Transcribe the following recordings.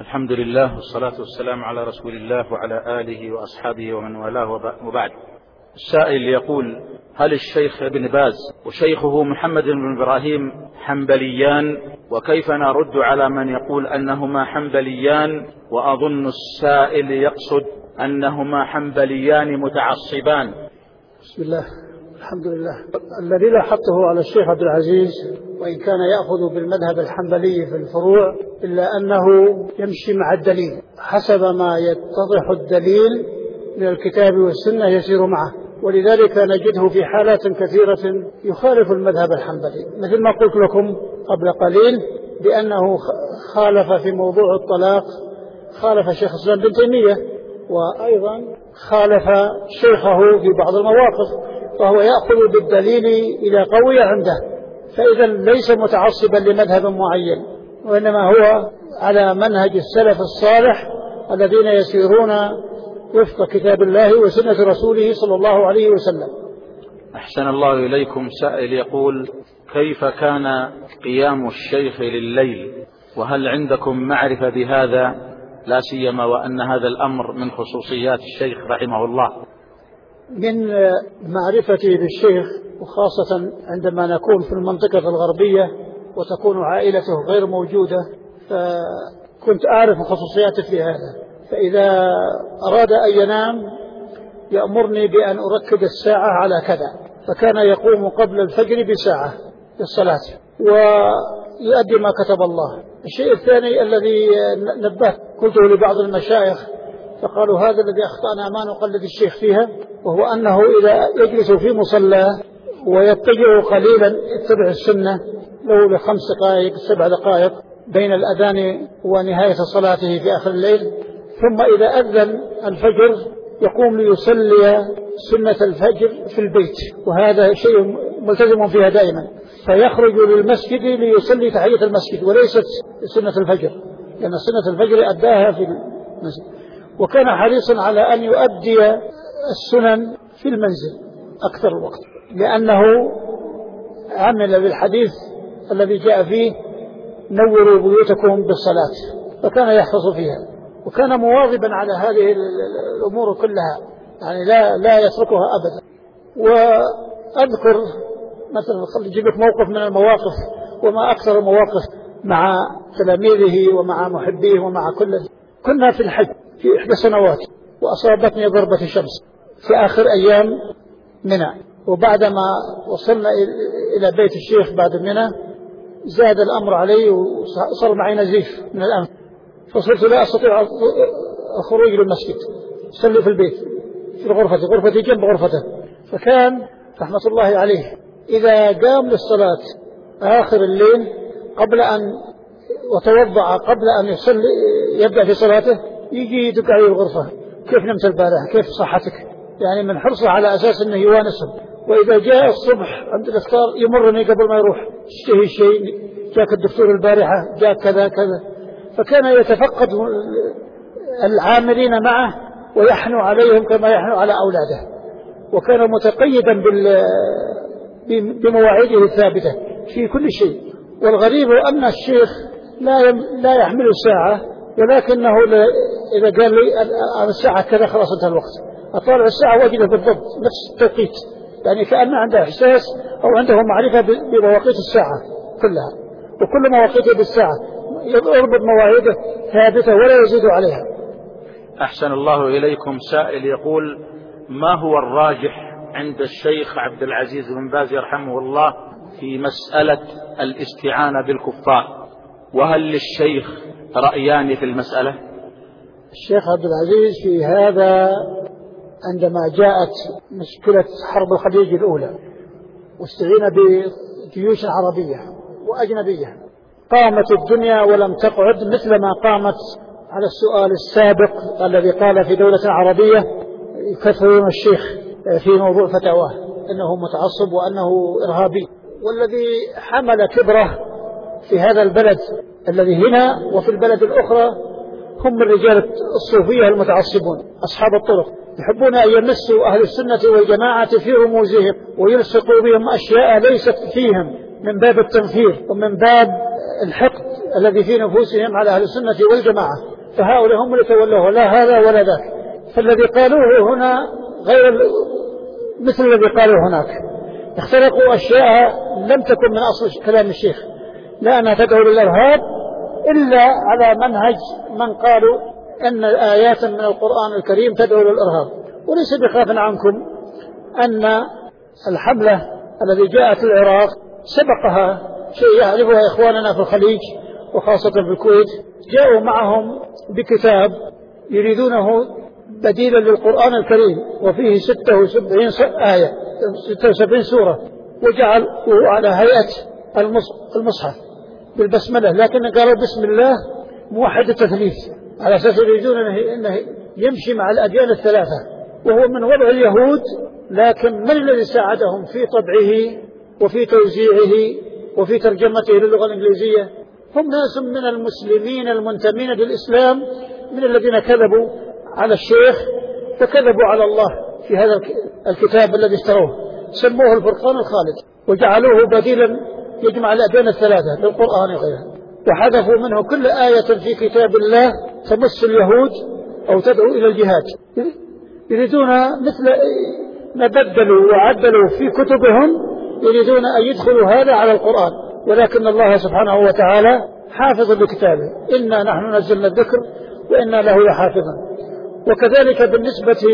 الحمد لله والصلاة والسلام على رسول الله وعلى آله وأصحابه ومن والاه وبعد. السائل يقول هل الشيخ ابن باز وشيخه محمد بن إبراهيم حنبليان؟ وكيف نرد على من يقول أنهما حنبليان؟ وأظن السائل يقصد أنهما حنبليان متعصبان. بسم الله. الحمد لله. الذي لاحظته على الشيخ عبد العزيز وإن كان يأخذ بالمذهب الحنبلي في الفروع إلا أنه يمشي مع الدليل. حسب ما يتضح الدليل من الكتاب والسنة يسير معه. ولذلك نجده في حالات كثيرة يخالف المذهب الحنبلي. مثل ما قلت لكم قبل قليل بأنه خالف في موضوع الطلاق خالف شيخ الإسلام بن تيمية وأيضا خالف شيخه في بعض المواقف. فهو يأخذ بالدليل إذا قوي عنده. فإذا ليس متعصبا لمذهب معين وإنما هو على منهج السلف الصالح الذين يسيرون وفق كتاب الله وسنة رسوله صلى الله عليه وسلم. أحسن الله إليكم سائل يقول كيف كان قيام الشيخ لليل؟ وهل عندكم معرفة بهذا؟ لا سيما وأن هذا الأمر من خصوصيات الشيخ رحمه الله. من معرفتي بالشيخ وخاصة عندما نكون في المنطقة الغربية وتكون عائلته غير موجودة فكنت أعرف خصوصياته في هذا. فإذا أراد أن ينام يأمرني بأن أركب الساعة على كذا. فكان يقوم قبل الفجر بساعة للصلاة. ويؤدي ما كتب الله. الشيء الثاني الذي نبهت قلته لبعض المشايخ فقالوا هذا الذي أخطأنا ما نقلد الشيخ فيها وهو أنه إذا يجلس في مصلاه ويتجه قليلا يتبع السنة لو لخمس دقائق سبع دقائق بين الأذان ونهاية صلاته في آخر الليل. ثم إذا أذن الفجر يقوم ليصلي سنة الفجر في البيت وهذا شيء ملتزم فيها دائما. فيخرج للمسجد ليصلي تحية المسجد وليست سنة الفجر لأن سنة الفجر أداها في المسجد. وكان حريصا على أن يؤدي السنن في المنزل أكثر الوقت لأنه عمل بالحديث الذي جاء فيه نوروا بيوتكم بالصلاة فكان يحفظ فيها وكان مواظبا على هذه الأمور كلها يعني لا لا يتركها أبدا. وأذكر مثلا أجيب لك موقف من المواقف وما أكثر المواقف مع تلاميذه ومع محبيه ومع كل كنا في الحج. في إحدى السنوات وأصابتني ضربة شمس في آخر أيام منى. وبعدما وصلنا إلى بيت الشيخ بعد منى زاد الأمر علي وصار معي نزيف من الأنف. فصرت لا أستطيع الخروج للمسجد صلي في البيت في غرفتي غرفتي جنب غرفته. فكان رحمة الله عليه إذا قام للصلاة آخر الليل قبل أن وتوضع قبل أن يصلي يبدأ في صلاته يجي يدق علي الغرفة. كيف نمت البارحة كيف صحتك؟ يعني من حرصه على أساس أنه يوانسهم وإذا جاء الصبح عند الإفطار يمرني قبل ما يروح. اشتهي شيء جاك الدكتور البارحة جاء كذا كذا. فكان يتفقد العاملين معه ويحنو عليهم كما يحنو على أولاده. وكان متقيدا بال بمواعيده الثابتة في كل شيء. والغريب أن الشيخ لا لا يحمل الساعة ولكنه إذا قال لي الساعة كذا خلاص انتهى الوقت. أطالع الساعة وأجده بالضبط نفس التوقيت. يعني كأن عنده إحساس أو عنده معرفة بمواقيت الساعة كلها. وكل مواقيته بالساعة. يربط مواعيده ثابتة ولا يزيد عليها. أحسن الله إليكم سائل يقول ما هو الراجح عند الشيخ عبد العزيز بن باز يرحمه الله في مسألة الاستعانة بالكفار؟ وهل للشيخ رأيان في المسألة؟ الشيخ عبد العزيز في هذا عندما جاءت مشكلة حرب الخليج الأولى واستعين بجيوش عربية وأجنبية قامت الدنيا ولم تقعد مثل ما قامت على السؤال السابق الذي قال في دولة عربية يكثرون الشيخ في موضوع فتاواه إنه متعصب وأنه إرهابي. والذي حمل كبره في هذا البلد الذي هنا وفي البلد الأخرى هم الرجال الصوفية المتعصبون أصحاب الطرق يحبون أن يمسوا أهل السنة والجماعة في رموزهم ويلصقوا بهم أشياء ليست فيهم من باب التنفير ومن باب الحقد الذي في نفوسهم على أهل السنة والجماعة فهؤلاء هم اللي تولوه لا هذا ولا ذاك. فالذي قالوه هنا غير مثل الذي قالوه هناك. اختلقوا أشياء لم تكن من أصل كلام الشيخ. لا أنها تدعو للإرهاب إلا على منهج من قالوا أن آيات من القرآن الكريم تدعو للإرهاب وليس بخاف عنكم أن الحملة التي جاءت العراق سبقها شيء يعرفها إخواننا في الخليج وخاصة في الكويت. جاءوا معهم بكتاب يريدونه بديلا للقرآن الكريم وفيه 76 آية 76 سورة وجعلوا على هيئة المصحف. بالبسملة لكن قالوا بسم الله موحد التثليث. على أساس يريدون أنه يمشي مع الأديان الثلاثة وهو من وضع اليهود لكن من الذي ساعدهم في طبعه وفي توزيعه وفي ترجمته للغة الإنجليزية؟ هم ناس من المسلمين المنتمين للإسلام من الذين كذبوا على الشيخ وكذبوا على الله في هذا الكتاب الذي اشتروه. سموه الفرقان الخالد وجعلوه بديلا يجمع الأديان الثلاثة للقرآن وغيرها. وحذفوا منه كل آية في كتاب الله تمس اليهود أو تدعو إلى الجهاد. يريدون مثل ما بدلوا وعدلوا في كتبهم يريدون أن يدخلوا هذا على القرآن. ولكن الله سبحانه وتعالى حافظ لكتابه. إنا نحن نزلنا الذكر وإنا له لحافظا وكذلك بالنسبة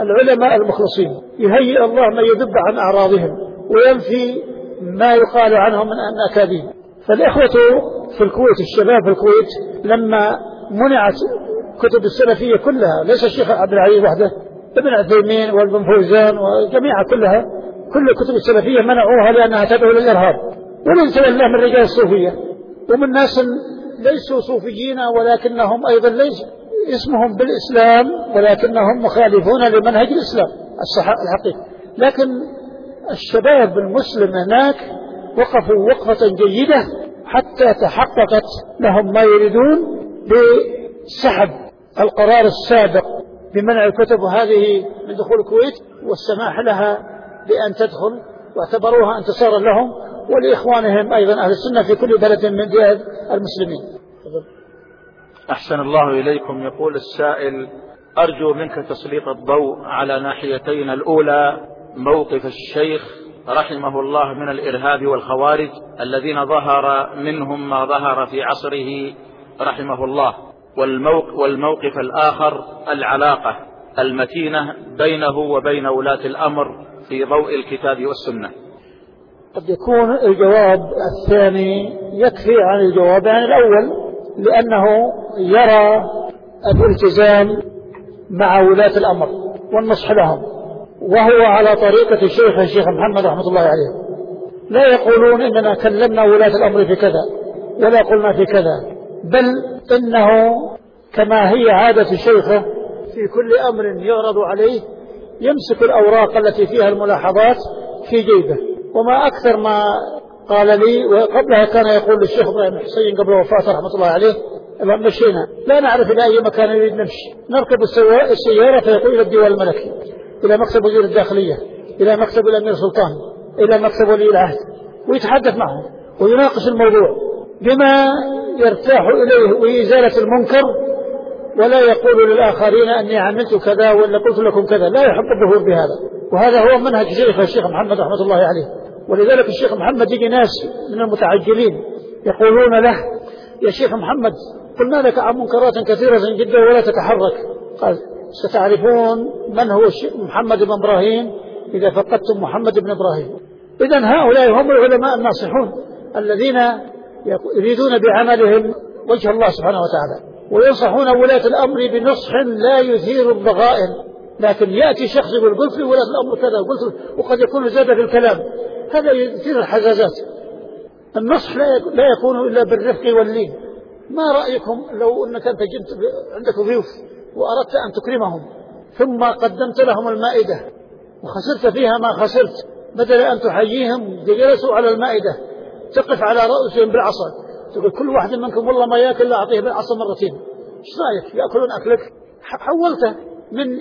للعلماء المخلصين يهيئ الله من يذب عن أعراضهم وينفي ما يقال عنهم من أن أكاذيب فالإخوة في الكويت الشباب في الكويت لما منعت كتب السلفية كلها ليس الشيخ عبد العزيز وحده ابن عثيمين وابن فوزان وجميعها كلها كل الكتب السلفية منعوها لأنها تدعو للإرهاب ومن تولاه من رجال الصوفية. ومن ناس ليسوا صوفيين ولكنهم أيضا ليس اسمهم بالإسلام ولكنهم مخالفون لمنهج الإسلام الحقيقي لكن الشباب المسلم هناك وقفوا وقفة جيدة حتى تحققت لهم ما يريدون بسحب القرار السابق بمنع الكتب هذه من دخول الكويت والسماح لها بأن تدخل واعتبروها انتصارا لهم ولإخوانهم أيضا أهل السنة في كل بلد من بلاد المسلمين. أحسن الله إليكم يقول السائل أرجو منك تسليط الضوء على ناحيتين الأولى موقف الشيخ رحمه الله من الإرهاب والخوارج الذين ظهر منهم ما ظهر في عصره رحمه الله. والموقف الآخر العلاقة المتينة بينه وبين ولاة الأمر في ضوء الكتاب والسنة. قد يكون الجواب الثاني يكفي عن الجواب عن الأول لأنه يرى الالتزام مع ولاة الأمر والنصح لهم. وهو على طريقة الشيخ الشيخ محمد رحمة الله عليه. لا يقولون إننا كلمنا ولاة الأمر في كذا ولا قلنا في كذا بل إنه كما هي عادة الشيخة في كل أمر يعرض عليه يمسك الأوراق التي فيها الملاحظات في جيبه. وما أكثر ما قال لي وقبلها كان يقول للشيخ إبراهيم الحسين قبل وفاته رحمة الله عليه مشينا لا نعرف إلى أي مكان نريد نمشي نركب السيارة فيقول إلى الديوان الملكي. إلى مكتب وزير الداخلية إلى مكتب الأمير سلطان إلى مكتب ولي العهد ويتحدث معهم ويناقش الموضوع بما يرتاح إليه وإزالة المنكر ولا يقول للآخرين أني عملت كذا ولا قلت لكم كذا لا يحب الظهور بهذا. وهذا هو منهج شيخ الشيخ محمد رحمة الله عليه. ولذلك الشيخ محمد يجي ناس من المتعجلين يقولون له يا شيخ محمد قلنا لك عن منكرات كثيرة جدا ولا تتحرك. قال ستعرفون من هو محمد بن إبراهيم إذا فقدتم محمد بن إبراهيم. إذا هؤلاء هم العلماء الناصحون الذين يريدون بعملهم وجه الله سبحانه وتعالى. وينصحون ولاة الأمر بنصح لا يثير الضغائن لكن يأتي شخص يقول قلت لولاة الأمر كذا وقلت وقد يكون زاد في الكلام. هذا يثير الحزازات. النصح لا يكون إلا بالرفق واللين. ما رأيكم لو أنك أنت جئت عندك ضيوف وأردت أن تكرمهم ثم قدمت لهم المائدة وخسرت فيها ما خسرت بدل أن تحييهم جلسوا على المائدة تقف على رؤوسهم بالعصا تقول كل واحد منكم والله ما يأكل لا أعطيه بالعصا مرتين إيش رأيك؟ يأكلون أكلك؟ حولته من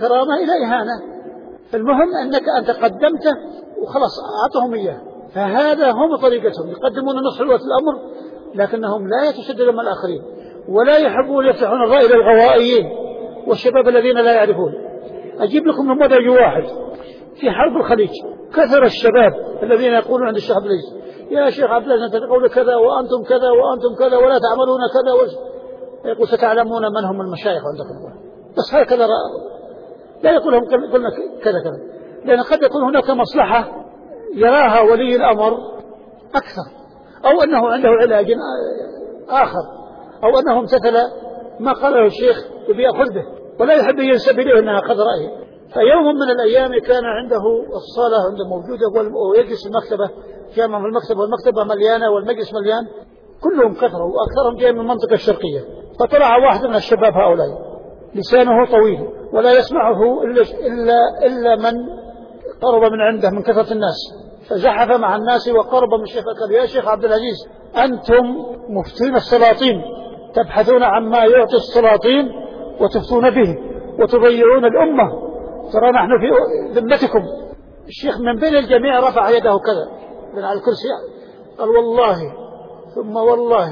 كرامة إلى إهانة. المهم أنك أنت قدمته وخلاص أعطهم إياه. فهذا هم طريقتهم يقدمون نصح الأمر لكنهم لا يتشددون من الآخرين. ولا يحبون يفتحون الرأي للغوائيين والشباب الذين لا يعرفون. أجيب لكم نموذج واحد. في حرب الخليج كثر الشباب الذين يقولون عند الشيخ عبد العزيز يا شيخ عبد العزيز أنت تقول كذا وأنتم كذا وأنتم كذا ولا تعملون كذا يقول ستعلمون من هم المشايخ عندكم بس هكذا لا يقول لهم قلنا كذا كذا. لأن قد يكون هناك مصلحة يراها ولي الأمر أكثر أو أنه عنده علاج آخر. أو أنه امتثل ما قاله الشيخ وبيأخذ به ولا يحب ينسب إليه أنها أخذ رأيه. فيوم من الأيام كان عنده الصالة عنده موجودة ويجلس المكتبة كان في المكتبة والمكتبة مليانة والمجلس مليان. كلهم كثروا وأكثرهم جاي من المنطقة الشرقية. فطلع واحد من الشباب هؤلاء. لسانه طويل ولا يسمعه إلا, إلا, إلا من قرب من عنده من كثرة الناس. فزحف مع الناس وقرب من الشيخ. يا شيخ عبد العزيز أنتم مفتون السلاطين. تبحثون عما يعطي السلاطين وتفتون به وتضيعون الأمة. ترى نحن في ذمتكم. الشيخ من بين الجميع رفع يده كذا من على الكرسي. قال والله ثم والله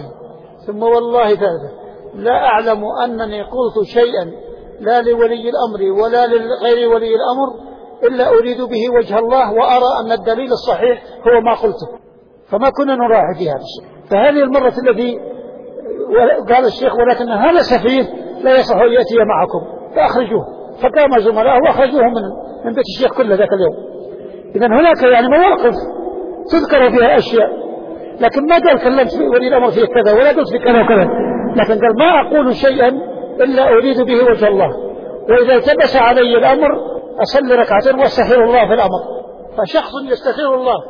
ثم والله ثالثة لا أعلم أنني قلت شيئا لا لولي الأمر ولا لغير ولي الأمر إلا أريد به وجه الله وأرى أن الدليل الصحيح هو ما قلته. فما كنا نراعي في هذا الشيء. فهذه المرة الذي قال الشيخ ولكن هذا سفيه لا يصح أن يأتي معكم. فأخرجوه. فقام زملائه وأخرجوه من من بيت الشيخ كله ذاك اليوم. إذا هناك يعني مواقف تذكر فيها أشياء. لكن ما قال كلمت ولي الأمر في كذا ولا قلت في كذا وكذا. لكن قال ما أقول شيئا إلا أريد به وجه الله. وإذا التبس علي الأمر أصلي ركعتين واستخير الله في الأمر. فشخص يستخير الله.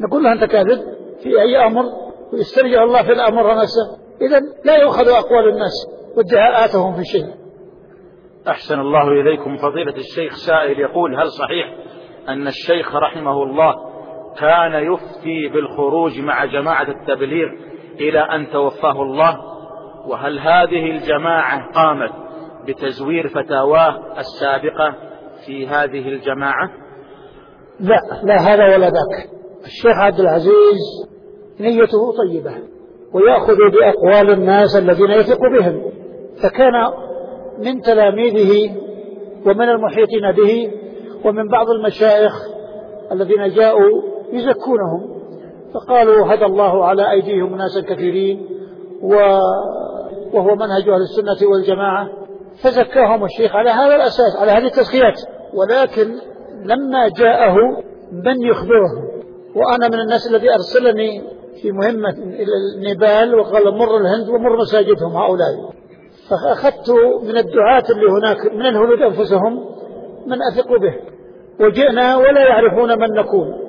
نقول له أنت كاذب في أي أمر؟ ويسترجع الله في الأمر نفسه. إذا لا يؤخذ أقوال الناس وادعاءاتهم في شيء. أحسن الله إليكم فضيلة الشيخ سائل يقول هل صحيح أن الشيخ رحمه الله كان يفتي بالخروج مع جماعة التبليغ إلى أن توفاه الله؟ وهل هذه الجماعة قامت بتزوير فتاواه السابقة في هذه الجماعة؟ لا لا هذا ولا ذاك. الشيخ عبد العزيز نيته طيبة. ويأخذ بأقوال الناس الذين يثق بهم. فكان من تلاميذه ومن المحيطين به ومن بعض المشايخ الذين جاءوا يزكونهم. فقالوا هدى الله على أيديهم ناسا كثيرين وهو منهج أهل السنة والجماعة. فزكاهم الشيخ على هذا الأساس على هذه التزكيات. ولكن لما جاءه من يخبره وأنا من الناس الذي أرسلني في مهمة إلى النيبال وقال مر الهند ومر مساجدهم هؤلاء. فأخذت من الدعاة اللي هناك من الهنود أنفسهم من أثق به. وجئنا ولا يعرفون من نكون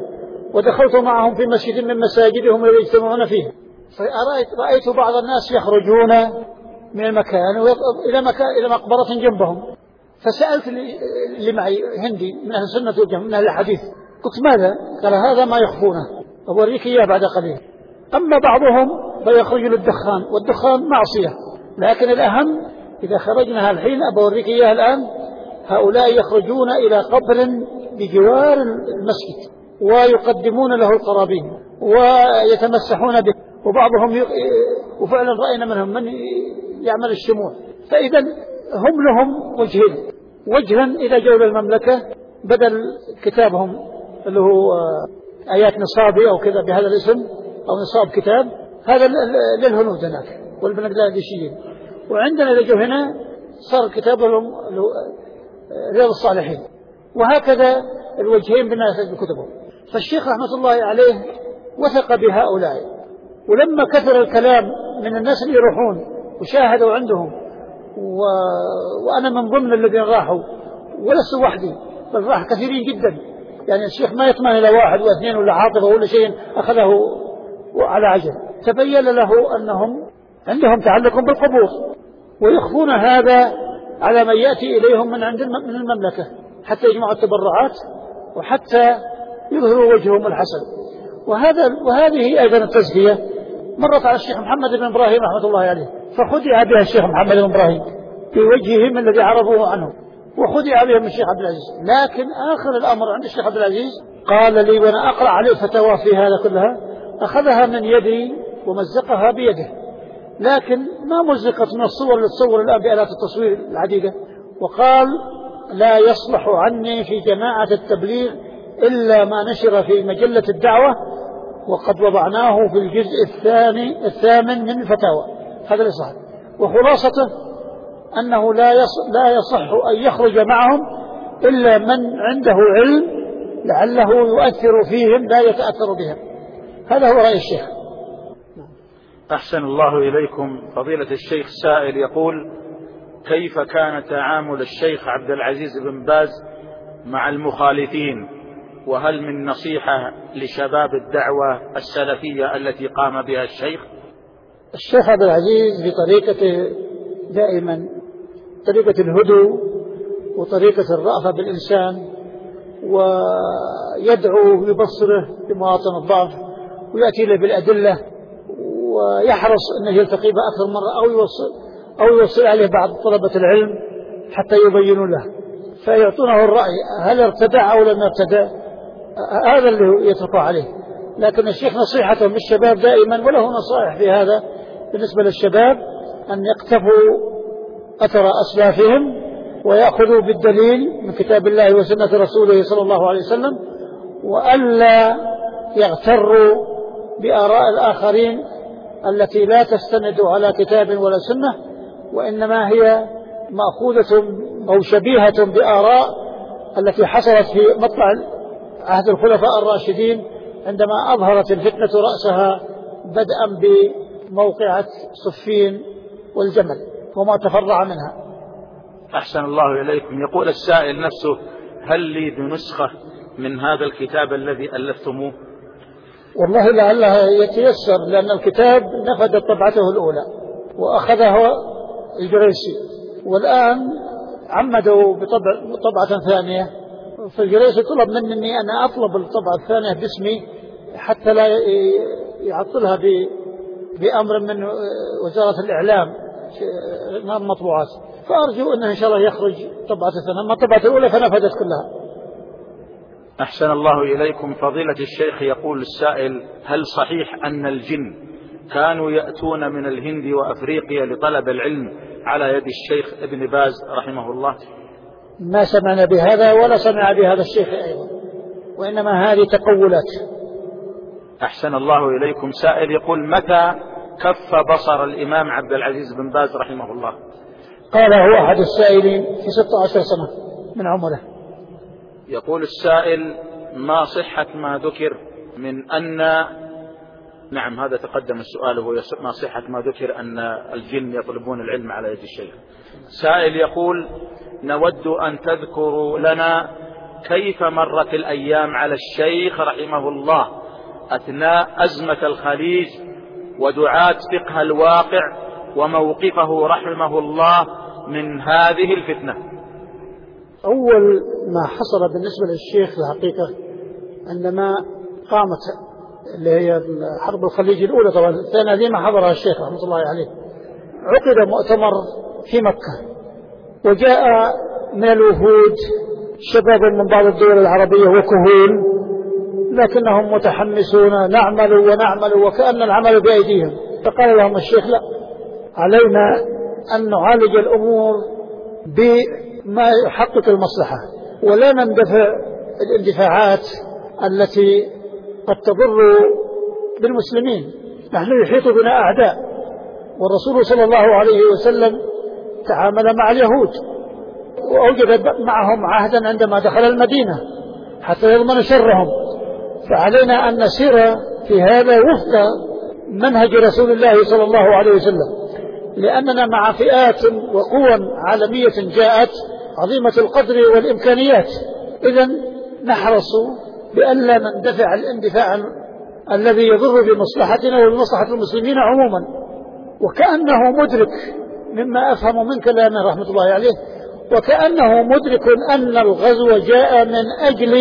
ودخلت معهم في مسجد من مساجدهم الذي يجتمعون فيه. فرأيت رأيت بعض الناس يخرجون من المكان إلى مكان إلى مقبرة جنبهم. فسألت اللي معي هندي من أهل السنة من أهل الحديث. قلت ماذا؟ قال هذا ما يخفونه. أوريك إياه بعد قليل. أما بعضهم فيخرج للدخان والدخان معصية. لكن الأهم إذا خرجنا الحين أبوريك إياه الآن هؤلاء يخرجون إلى قبر بجوار المسجد ويقدمون له القرابين ويتمسحون به وبعضهم ي... وفعلا رأينا منهم من يعمل الشموع فإذا هم لهم وجهين. وجها إذا جو المملكة بدل كتابهم اللي هو آيات نصابي أو كذا بهذا الاسم أو نصاب كتاب هذا للهنود هناك والبنغلاديشيين. وعندنا إذا جو هنا صار كتاب لهم رياض الصالحين. وهكذا الوجهين بالناس بكتبهم فالشيخ رحمة الله عليه وثق بهؤلاء. ولما كثر الكلام من الناس اللي يروحون وشاهدوا عندهم و... وأنا من ضمن الذين راحوا ولست وحدي بل راح كثيرين جدا. يعني الشيخ ما يطمن إلى واحد واثنين ولا عاطفة ولا شيء أخذه على عجل تبين له أنهم عندهم تعلق بالقبور ويخفون هذا على من يأتي إليهم من عند من المملكة حتى يجمعوا التبرعات وحتى يظهروا وجههم الحسن. وهذا وهذه أيضا التزكية مرت على الشيخ محمد بن إبراهيم رحمة الله عليه فخدع بها الشيخ محمد بن إبراهيم في وجههم الذي عرفوه عنه وخدع بهم الشيخ عبد العزيز. لكن آخر الأمر عند الشيخ عبد العزيز قال لي وأنا أقرأ عليه فتوى في هذا كلها أخذها من يدي ومزقها بيده. لكن ما مزقت من الصور اللي تصور الآن بآلات التصوير العديدة. وقال لا يصلح عني في جماعة التبليغ إلا ما نشر في مجلة الدعوة وقد وضعناه في الجزء الثاني الثامن من الفتاوى. هذا الإصحاح وخلاصته أنه لا يصح, لا يصح أن يخرج معهم إلا من عنده علم لعله يؤثر فيهم لا يتأثر بهم. هذا هو رأي الشيخ. أحسن الله إليكم. فضيلة الشيخ سائل يقول كيف كان تعامل الشيخ عبد العزيز بن باز مع المخالفين؟ وهل من نصيحة لشباب الدعوة السلفية التي قام بها الشيخ؟ الشيخ عبد العزيز بطريقته دائما طريقة الهدوء وطريقة الرأفة بالإنسان ويدعو ويبصره بمواطن الضعف. ويأتي له بالأدلة ويحرص أنه يلتقي به أكثر مرة أو يوصل أو يوصل عليه بعض طلبة العلم حتى يبينوا له. فيعطونه الرأي هل ارتدع أو لم يرتدع هذا اللي يتركه عليه. لكن الشيخ نصيحته للشباب دائما وله نصائح في هذا بالنسبة للشباب أن يقتفوا أثر أسلافهم ويأخذوا بالدليل من كتاب الله وسنة رسوله صلى الله عليه وسلم وألا يغتروا بآراء الآخرين التي لا تستند على كتاب ولا سنة وإنما هي مأخوذة أو شبيهة بآراء التي حصلت في مطلع عهد الخلفاء الراشدين عندما أظهرت الفتنة رأسها بدءا بموقعة صفين والجمل وما تفرع منها. أحسن الله إليكم. يقول السائل نفسه هل لي بنسخة من هذا الكتاب الذي ألفتموه؟ والله لعلها يتيسر لأن الكتاب نفدت طبعته الأولى وأخذها الجريسي والآن عمدوا بطبع طبعة ثانية. فالجريسي طلب مني أن أطلب الطبعة الثانية باسمي حتى لا يعطلها بأمر من وزارة الإعلام نار المطبوعات فأرجو أنه إن شاء الله يخرج طبعة الثانية. أما الطبعة الأولى فنفذت كلها. أحسن الله إليكم. فضيلة الشيخ يقول السائل هل صحيح أن الجن كانوا يأتون من الهند وأفريقيا لطلب العلم على يد الشيخ ابن باز رحمه الله؟ ما سمعنا بهذا ولا سمع بهذا الشيخ أيضا وإنما هذه تقولات. أحسن الله إليكم. سائل يقول متى كف بصر الإمام عبد العزيز بن باز رحمه الله؟ قال هو أحد السائلين في 16 سنة من عمره. يقول السائل ما صحة ما ذكر من أن نعم هذا تقدم السؤال هو ما صحة ما ذكر أن الجن يطلبون العلم على يد الشيخ؟ سائل يقول نود أن تذكروا لنا كيف مرت الأيام على الشيخ رحمه الله أثناء أزمة الخليج ودعاة فقه الواقع وموقفه رحمه الله من هذه الفتنة؟ أول ما حصل بالنسبة للشيخ الحقيقة عندما قامت اللي هي حرب الخليج الأولى طبعا الثانية دي ما حضرها الشيخ رحمة الله عليه. عقد مؤتمر في مكة وجاء من الوفود شباب من بعض الدول العربية وكهول لكنهم متحمسون نعمل ونعمل وكأن العمل بأيديهم. فقال لهم الشيخ لا علينا أن نعالج الأمور بما يحقق المصلحة. ولا نندفع الاندفاعات التي قد تضر بالمسلمين. نحن يحيط بنا أعداء. والرسول صلى الله عليه وسلم تعامل مع اليهود. وأوجد معهم عهدا عندما دخل المدينة حتى يضمن شرهم. فعلينا أن نسير في هذا وفق منهج رسول الله صلى الله عليه وسلم. لأننا مع فئات وقوى عالمية جاءت عظيمة القدر والإمكانيات. إذا نحرص بألا نندفع الاندفاع الذي يضر بمصلحتنا وبمصلحة المسلمين عموما. وكأنه مدرك مما أفهم من كلامه رحمة الله عليه وكأنه مدرك أن الغزو جاء من أجل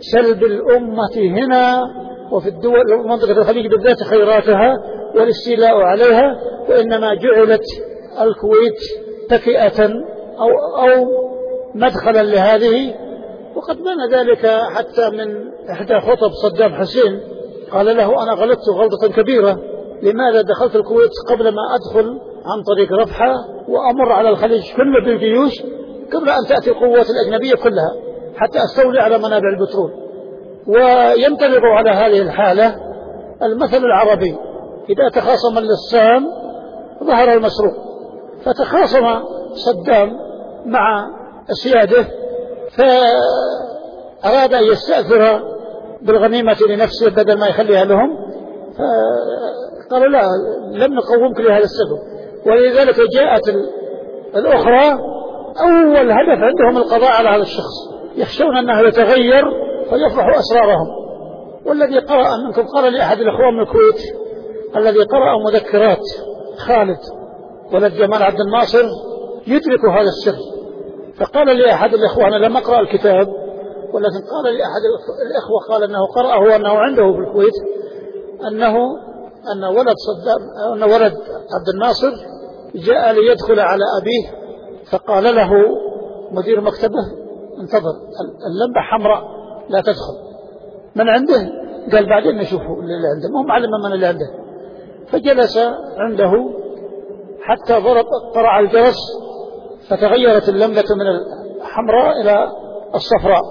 سلب الأمة هنا وفي الدول منطقة الخليج بالذات خيراتها والاستيلاء عليها وإنما جعلت الكويت تكئة أو أو مدخلا لهذه وقد بان ذلك حتى من إحدى خطب صدام حسين. قال له أنا غلطت غلطة كبيرة. لماذا دخلت الكويت قبل ما أدخل عن طريق رفحة وأمر على الخليج كله بالجيوش قبل أن تأتي القوات الأجنبية كلها حتى أستولي على منابع البترول؟ وينطبق على هذه الحالة المثل العربي إذا تخاصم اللصان ظهر المسروق. فتخاصم صدام مع سياده فأراد أن يستأثر بالغنيمة لنفسه بدل ما يخليها لهم. فقال لا لم نقومك لهذا السبب. ولذلك جاءت الأخرى أول هدف عندهم القضاء على هذا الشخص. يخشون أنه يتغير فيفضح أسرارهم. والذي قرأ منكم قال لأحد الإخوان من الكويت الذي قرأ مذكرات خالد ولد جمال عبد الناصر يدرك هذا السر. فقال لأحد الإخوان لم أقرأ الكتاب ولكن قال لأحد الإخوة قال أنه قرأه وأنه عنده في الكويت أنه أن ولد صدام أن ولد عبد الناصر جاء ليدخل على أبيه فقال له مدير مكتبه انتظر اللمبة حمراء لا تدخل. من عنده؟ قال بعدين نشوفه اللي عنده مو معلم من اللي عنده. فجلس عنده حتى ضرب قرع الجرس فتغيرت اللمبة من الحمراء إلى الصفراء.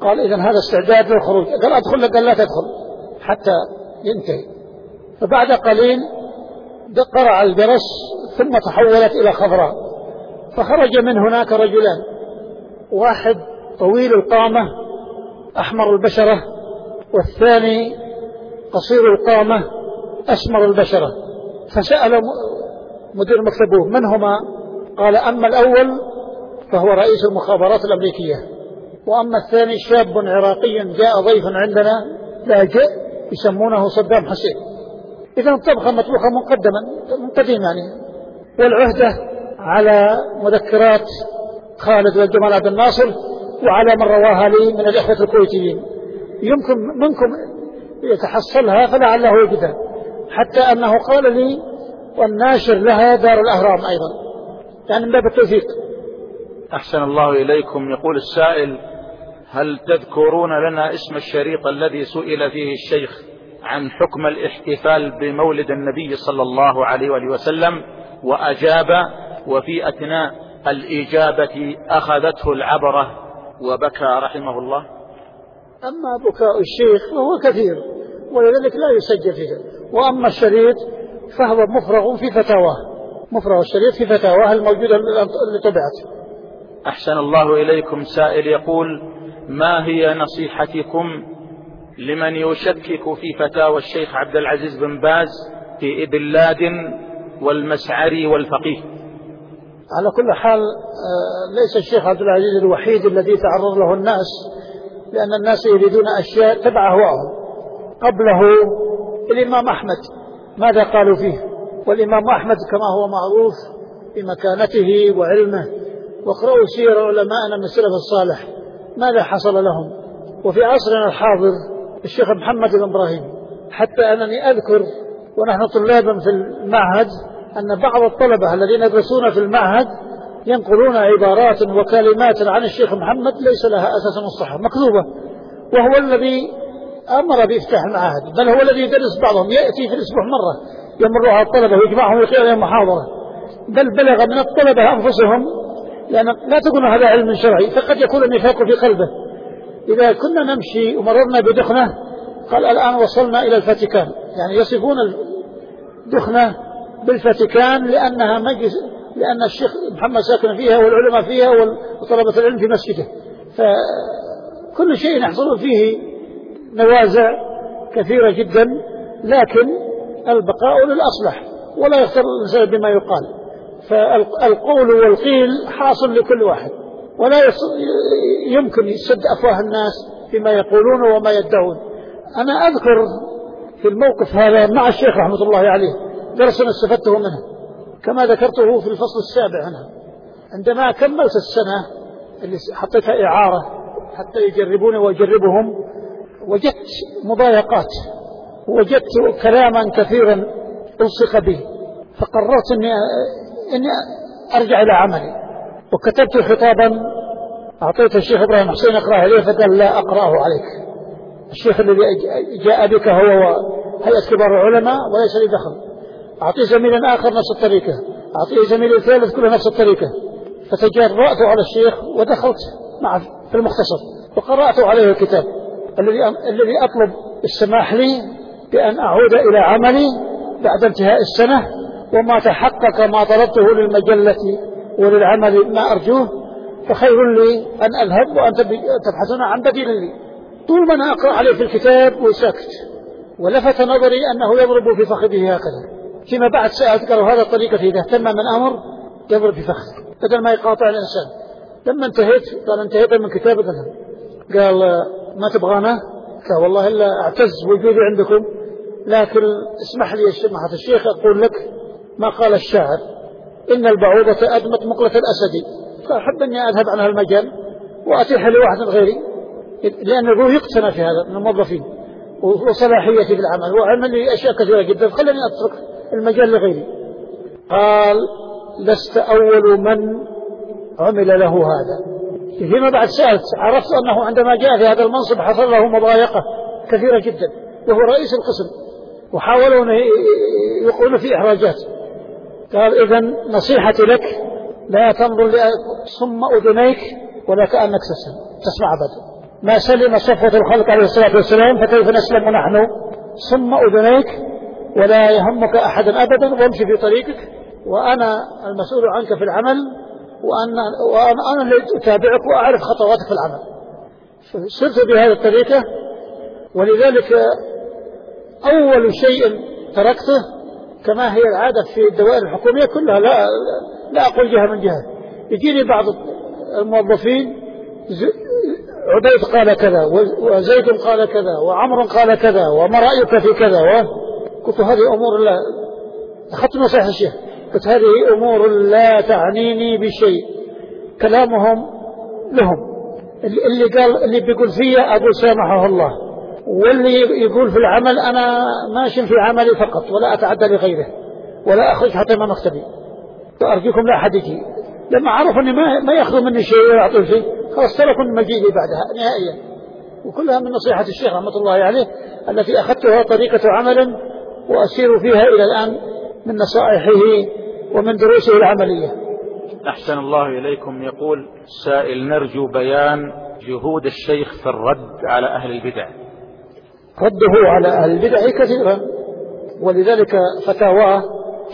قال إذا هذا استعداد للخروج. قال أدخل قال لا تدخل. حتى ينتهي. فبعد قليل قرع الجرس ثم تحولت إلى خضراء. فخرج من هناك رجلان. واحد طويل القامة أحمر البشرة والثاني قصير القامة أسمر البشرة. فسأل مدير مكتبه من هما؟ قال أما الأول فهو رئيس المخابرات الأمريكية. وأما الثاني شاب عراقي جاء ضيفا عندنا لاجئ يسمونه صدام حسين. إذا الطبخة مطبوخة مقدما من قديم يعني. والعهدة على مذكرات خالد والجمال عبد الناصر وعلى من رواها لي من الإخوة الكويتيين. يمكن منكم يتحصلها فلعله يجدها. حتى أنه قال لي والناشر لها دار الأهرام أيضا. يعني من باب التوثيق. أحسن الله إليكم. يقول السائل هل تذكرون لنا اسم الشريط الذي سئل فيه الشيخ عن حكم الاحتفال بمولد النبي صلى الله عليه وآله وسلم وأجاب وفي أثناء الإجابة أخذته العبرة وبكى رحمه الله؟ أما بكاء الشيخ فهو كثير ولذلك لا يسجل فيه. وأما الشريط فهو مفرغ في فتاواه. مفرغ الشريط في فتاواه الموجودة اللي طبعت أحسن الله إليكم سائل يقول ما هي نصيحتكم لمن يشكك في فتاوى الشيخ عبد العزيز بن باز في ابن لادن والمسعري والفقيه؟ على كل حال آه، ليس الشيخ عبد العزيز الوحيد الذي تعرض له الناس لأن الناس يريدون أشياء تبع أهواءهم. قبله الإمام أحمد. ماذا قالوا فيه؟ والإمام أحمد كما هو معروف بمكانته وعلمه واقرأوا سير علماءنا من السلف الصالح ماذا حصل لهم؟ وفي عصرنا الحاضر الشيخ محمد بن إبراهيم حتى أنني أذكر ونحن طلابا في المعهد أن بعض الطلبة الذين يدرسون في المعهد ينقلون عبارات وكلمات عن الشيخ محمد ليس لها أساس الصحة مكذوبة وهو الذي أمر بإفتاح المعاهد بل هو الذي يدرس بعضهم يأتي في الأسبوع مرة يمر على الطلبة ويجمعهم عليهم محاضرة. بل بلغ من الطلبة أنفسهم لأن لا تكون هذا علم شرعي فقد يكون النفاق في قلبه. إذا كنا نمشي ومررنا بدخنة قال الآن وصلنا إلى الفاتيكان. يعني يصفون الدخنة بالفاتيكان لأنها مجلس لأن الشيخ محمد ساكن فيها والعلماء فيها وطلبة العلم في مسجده. فكل شيء يحصل فيه نوازع كثيرة جدا لكن البقاء للأصلح ولا يختار الإنسان بما يقال. فالقول والقيل حاصل لكل واحد ولا يمكن يسد أفواه الناس فيما يقولون وما يدعون. أنا أذكر في الموقف هذا مع الشيخ رحمة الله عليه درسا استفدته منه كما ذكرته في الفصل السابع عنها عندما كملت السنة اللي حطيتها إعارة حتى يجربوني وأجربهم وجدت مضايقات. وجدت كلاما كثيرا ألصق به فقررت أني, إني أرجع إلى عملي. وكتبت خطابا أعطيت الشيخ إبراهيم حسين أقرأه إليه فقال لا أقرأه عليك. الشيخ الذي جاء بك هو هيئة كبار العلماء؟ وليس لي دخل. أعطيه زميل آخر نفس الطريقة. أعطيه زميل ثالث كله نفس الطريقة. فتجرأت على الشيخ ودخلت معه في المختصر وقرأت عليه الكتاب. الذي الذي أطلب السماح لي بأن أعود إلى عملي بعد انتهاء السنة وما تحقق ما طلبته للمجلة وللعمل ما أرجوه فخير لي أن أذهب وأن تبحثون عن بديل لي. طول ما أنا أقرأ عليه في الكتاب وسكت ولفت نظري أنه يضرب في فخذه هكذا. فيما بعد سأذكر هذا الطريقة إذا اهتم من أمر يضرب في فخذه. بدل ما يقاطع الإنسان. لما انتهيت قال انتهيت من كتابك. قال ما تبغانا قال والله إلا أعتز وجودي عندكم. لكن اسمح لي سماحة الشيخ أقول لك ما قال الشاعر. إن البعوضة أدمت مقلة الأسد. فأحب أني أذهب عن هالمجال وأتيح لواحد غيري لأن أبوه يقتنى في هذا من الموظفين وصلاحيتي في العمل وعمل لي أشياء كثيرة جدا. فخلني أترك المجال لغيري. قال لست أول من عمل له هذا. فيما بعد سألت عرفت أنه عندما جاء في هذا المنصب حصل له مضايقة كثيرة جدا وهو رئيس القسم. وحاولوا يقولون في إحراجات. قال إذا نصيحتي لك لا تنظر صم أذنيك ولا كأنك تسمع. أبدا. ما سلم صفوة الخلق عليه الصلاة والسلام فكيف نسلم نحن؟ صم أذنيك ولا يهمك أحد أبدا وامشي في طريقك. وأنا المسؤول عنك في العمل وأنا, وأنا أنا اللي أتابعك وأعرف خطواتك في العمل. سرت بهذه الطريقة ولذلك أول شيء تركته كما هي العادة في الدوائر الحكومية كلها. لا, لا أقول جهة من جهة. يجيني بعض الموظفين عبيد قال كذا وزيد قال كذا وعمر قال كذا وما رأيك في كذا قلت هذه أمور لا. أخذت نصيحة الشيخ. قلت هذه أمور لا تعنيني بشيء. كلامهم لهم. اللي قال اللي بيقول فيا أقول سامحه الله. واللي يقول في العمل أنا ماشي في عملي فقط ولا أتعدى لغيره ولا أخرج حتى ما مكتبي فأرجوكم لا أحد يجي. لما عرفوا أني ما, ما يأخذوا مني شيء ولا يعطوا شيء خلاص تركوا مجيئي بعدها نهائيا. وكلها من نصيحة الشيخ رحمة الله عليه التي أخذتها طريقة عمل وأسير فيها إلى الآن من نصائحه ومن دروسه العملية. أحسن الله إليكم. يقول سائل نرجو بيان جهود الشيخ في الرد على أهل البدع. رده على أهل البدع كثيرا. ولذلك فتاواه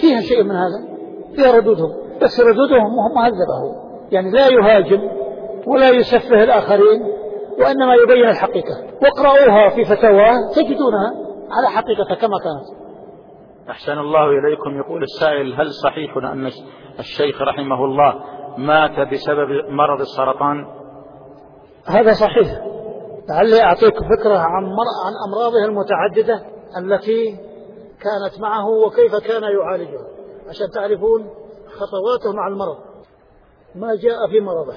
فيها شيء من هذا فيها ردودهم. بس ردودهم مهذبة يعني لا يهاجم ولا يسفه الآخرين وإنما يبين الحقيقة. واقرأوها في فتاواه تجدونها على حقيقة كما كانت. أحسن الله إليكم. يقول السائل هل صحيح أن الشيخ رحمه الله مات بسبب مرض السرطان؟ هذا صحيح. لعلي أعطيك فكرة عن, عن أمراضه المتعددة التي كانت معه وكيف كان يعالجها عشان تعرفون خطواته مع المرض. ما جاء في مرضه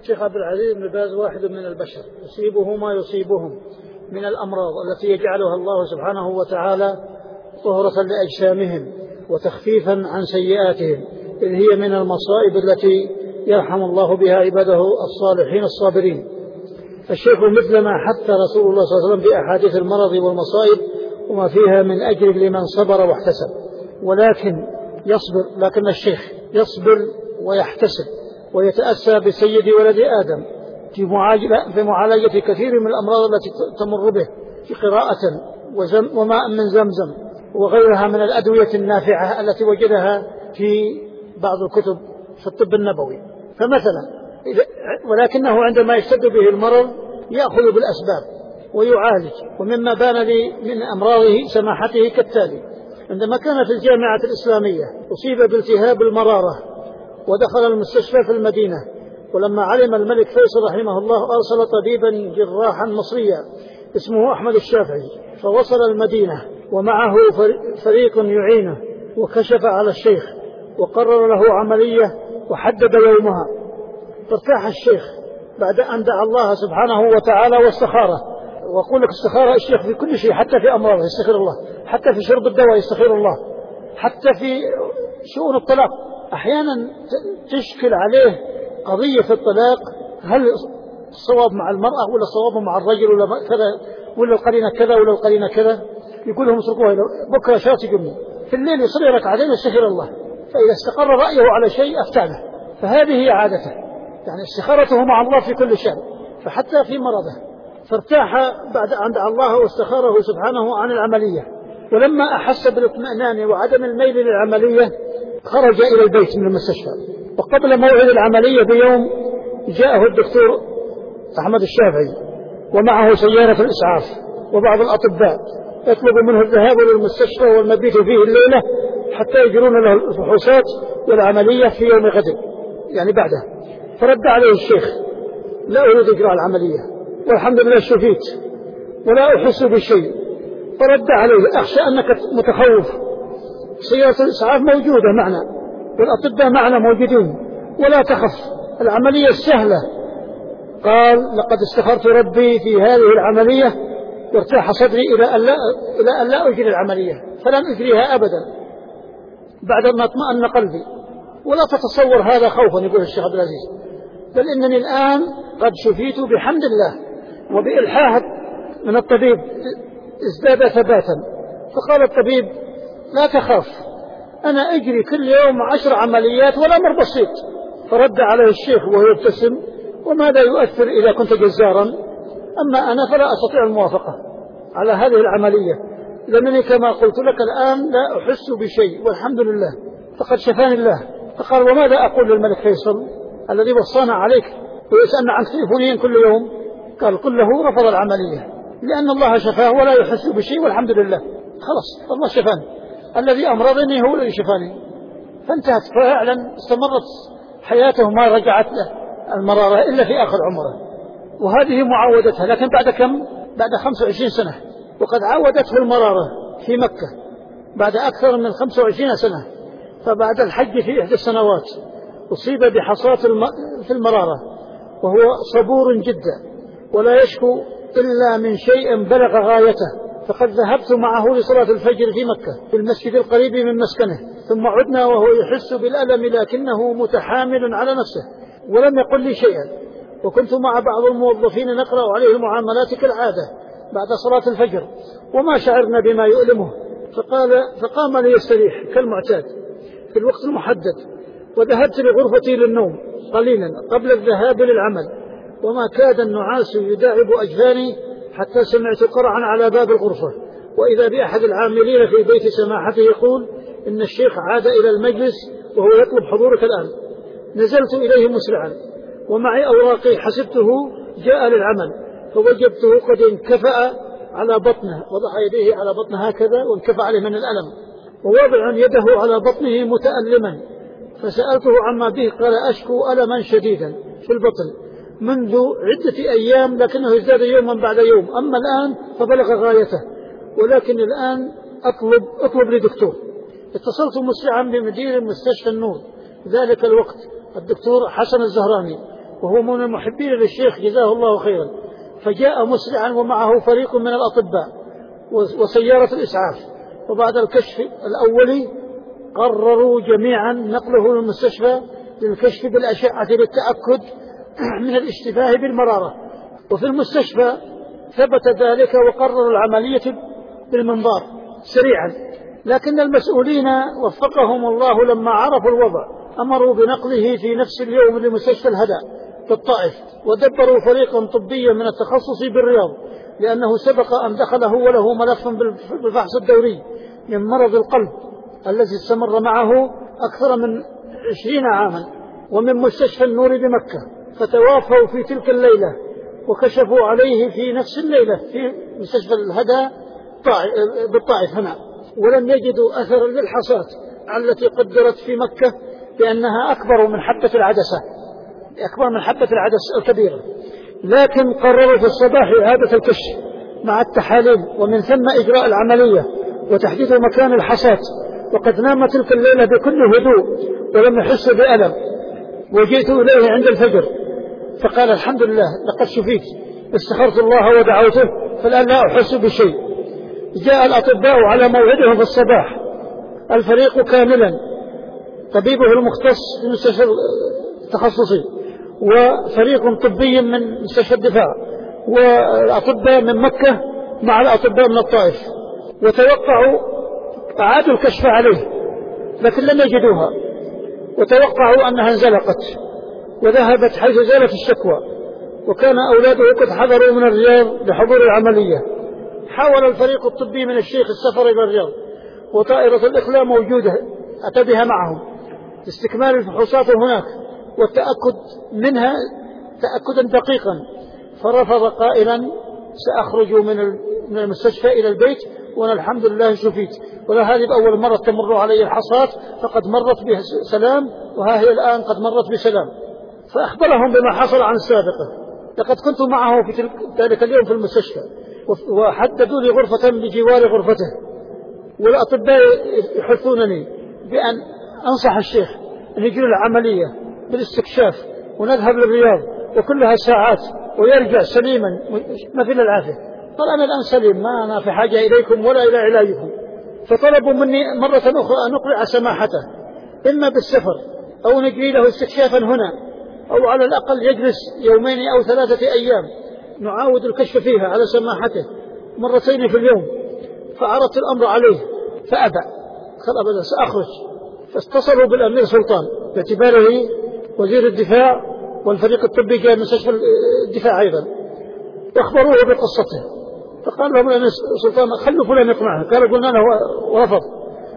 الشيخ عبد العزيز بن باز واحد من البشر يصيبه ما يصيبهم من الأمراض التي يجعلها الله سبحانه وتعالى طهرة لأجسامهم وتخفيفا عن سيئاتهم إذ هي من المصائب التي يرحم الله بها عباده الصالحين الصابرين. فالشيخ مثل ما حث رسول الله صلى الله عليه وسلم بأحاديث المرض والمصائب وما فيها من أجر لمن صبر واحتسب. ولكن يصبر لكن الشيخ يصبر ويحتسب ويتأسى بسيد ولد آدم في معالجة كثير من الأمراض التي تمر به في قراءة وماء من زمزم وغيرها من الأدوية النافعة التي وجدها في بعض الكتب في الطب النبوي. فمثلا ولكنه عندما يشتد به المرض يأخذ بالأسباب ويعالج ومما بان لي من أمراضه سماحته كالتالي. عندما كان في الجامعة الإسلامية أصيب بالتهاب المرارة ودخل المستشفى في المدينة ولما علم الملك فيصل رحمه الله أرسل طبيبا جراحا مصريا اسمه أحمد الشافعي فوصل المدينة ومعه فريق يعينه وكشف على الشيخ وقرر له عملية وحدد يومها. فارتاح الشيخ بعد أن دعا الله سبحانه وتعالى واستخاره. وأقول لك استخارة الشيخ في كل شيء حتى في أمراضه يستخير الله. حتى في شرب الدواء يستخير الله. حتى في شؤون الطلاق. أحيانا تشكل عليه قضية في الطلاق. هل الصواب مع المرأة ولا الصواب مع الرجل ولا كذا؟ ولا القرينة كذا ولا القرينة كذا؟ يقول لهم اتركوها بكرة شات يقوم. في الليل يصلي ركعتين يستخير الله. فإذا استقر رأيه على شيء أفتى فهذه عادته. يعني استخارته مع الله في كل شيء فحتى في مرضه. فارتاح بعد دعا الله واستخاره سبحانه عن العملية. ولما أحس بالاطمئنان وعدم الميل للعملية خرج إلى البيت من المستشفى. وقبل موعد العملية بيوم جاءه الدكتور أحمد الشافعي ومعه سيارة الإسعاف وبعض الأطباء يطلب منه الذهاب إلى المستشفى والمبيت فيه الليلة حتى يجرون له الفحوصات والعملية في يوم غد يعني بعده فرد عليه الشيخ لا أريد إجراء العملية والحمد لله شفيت ولا أحس بشيء. فرد عليه أخشى أنك متخوف. سيارة الإسعاف موجودة معنا والأطباء معنا موجودين ولا تخف العملية سهلة. قال لقد استخرت ربي في هذه العملية وارتاح صدري إلى أن لا, إلى أن لا أجري العملية فلن أجريها أبدا. بعد ما اطمأن قلبي ولا تتصور هذا خوفا. يقول الشيخ عبد العزيز بل إنني الآن قد شفيت بحمد الله وبإلحاح من الطبيب إزداد ثباتا. فقال الطبيب لا تخاف أنا أجري كل يوم عشر عمليات ولا مر بسيط. فرد عليه الشيخ وهو يبتسم وماذا يؤثر إذا كنت جزارا؟ أما أنا فلا أستطيع الموافقة على هذه العملية لأنني كما قلت لك الآن لا أحس بشيء والحمد لله فقد شفاني الله. فقال وماذا أقول للملك فيصل؟ الذي وصانا عليك. ويسألنا عن تليفونيا كل يوم. قال كله رفض العملية. لأن الله شفاه ولا يحس بشيء والحمد لله. خلاص الله شفاني. الذي أمرضني هو الذي شفاني. فانتهت. فعلا استمرت. حياته ما رجعت له المرارة إلا في آخر عمره. وهذه معاودتها. لكن بعد كم؟ بعد 25 سنة. وقد عاودته المرارة في مكة. بعد أكثر من 25 سنة. فبعد الحج في إحدى السنوات. أصيب بحصاة في المرارة وهو صبور جدا ولا يشكو إلا من شيء بلغ غايته. فقد ذهبت معه لصلاة الفجر في مكة في المسجد القريب من مسكنه ثم عدنا وهو يحس بالألم لكنه متحامل على نفسه ولم يقل لي شيئا. وكنت مع بعض الموظفين نقرأ عليه المعاملات كالعادة بعد صلاة الفجر وما شعرنا بما يؤلمه. فقال فقام ليستريح كالمعتاد. في الوقت المحدد وذهبت لغرفتي للنوم قليلا قبل الذهاب للعمل وما كاد النعاس يداعب أجفاني حتى سمعت قرعا على باب الغرفة. وإذا بأحد العاملين في بيت سماحته يقول إن الشيخ عاد إلى المجلس وهو يطلب حضورك الآن. نزلت إليه مسرعا ومعي أوراقي حسبته جاء للعمل فوجدته قد انكفأ على بطنه. وضع يديه على بطنه هكذا وانكفأ عليه من الألم ووضع يده على بطنه متألما. فسألته عما به قال أشكو ألما شديدا في البطن منذ عدة أيام لكنه ازداد يوما بعد يوم أما الآن فبلغ غايته ولكن الآن أطلب أطلب لدكتور. اتصلت مسرعا بمدير مستشفى النور. ذلك الوقت الدكتور حسن الزهراني وهو من المحبين للشيخ جزاه الله خيرا. فجاء مسرعا ومعه فريق من الأطباء وسيارة الإسعاف. وبعد الكشف الأولي قرروا جميعا نقله للمستشفى للكشف بالأشعة للتأكد من الاشتباه بالمرارة. وفي المستشفى ثبت ذلك وقرروا العملية بالمنظار سريعا. لكن المسؤولين وفقهم الله لما عرفوا الوضع أمروا بنقله في نفس اليوم لمستشفى الهدى في الطائف ودبروا فريقا طبيا من التخصص بالرياض لأنه سبق أن دخله وله ملف بالفحص الدوري من مرض القلب. الذي استمر معه أكثر من عشرين عاما ومن مستشفى النور بمكة فتوافوا في تلك الليلة وكشفوا عليه في نفس الليلة في مستشفى الهدى بالطائف هنا. ولم يجدوا أثرا للحصات التي قدرت في مكة بأنها أكبر من حبة العدسة أكبر من حبة العدسة الكبيرة. لكن قرروا في الصباح إعادة الكشف مع التحاليل ومن ثم إجراء العملية وتحديد مكان الحصاة وقد نام تلك الليلة بكل هدوء ولم يحس بألم. وجئت إليه عند الفجر. فقال الحمد لله لقد شفيت. استخرت الله ودعوته فالآن لا أحس بشيء. جاء الأطباء على موعدهم في الصباح. الفريق كاملا. طبيبه المختص في المستشفى التخصصي. وفريق طبي من مستشفى الدفاع. والأطباء من مكة مع الأطباء من الطائف. وتوقعوا أعادوا الكشف عليه لكن لم يجدوها وتوقعوا أنها انزلقت وذهبت حيث زالت الشكوى وكان أولاده قد حضروا من الرياض لحضور العملية. حاول الفريق الطبي من الشيخ السفر إلى الرياض وطائرة الإخلاء موجودة أتى بها معهم. لاستكمال الفحوصات هناك والتأكد منها تأكدا دقيقا فرفض قائلا سأخرج من المستشفى إلى البيت وأنا الحمد لله شفيت. ولا هذه أول مرة تمر علي الحصات فقد مرت بسلام وها هي الآن قد مرت بسلام. فأخبرهم بما حصل عن السابقة لقد كنت معه في ذلك اليوم في المستشفى وحددوا لي غرفة بجوار غرفته. والأطباء يحثونني بأن أنصح الشيخ أن يجري العملية بالاستكشاف ونذهب للرياض وكلها ساعات ويرجع سليما مثل العافية. قال أنا الآن سليم ما أنا في حاجة إليكم ولا إلى علاجكم. فطلبوا مني مرة أخرى أن أقرع سماحته. إما بالسفر أو نجري له استكشافا هنا أو على الأقل يجلس يومين أو ثلاثة أيام. نعاود الكشف فيها على سماحته مرتين في اليوم. فعرضت الأمر عليه فأبى. قال أبدا سأخرج. فاتصلوا بالأمير سلطان باعتباره وزير الدفاع والفريق الطبي جاء مستشفى الدفاع أيضا. وأخبروه بقصته. فقال لهم الامير سلطان خلوا فلان يقنعه قال قلنا له ورفض.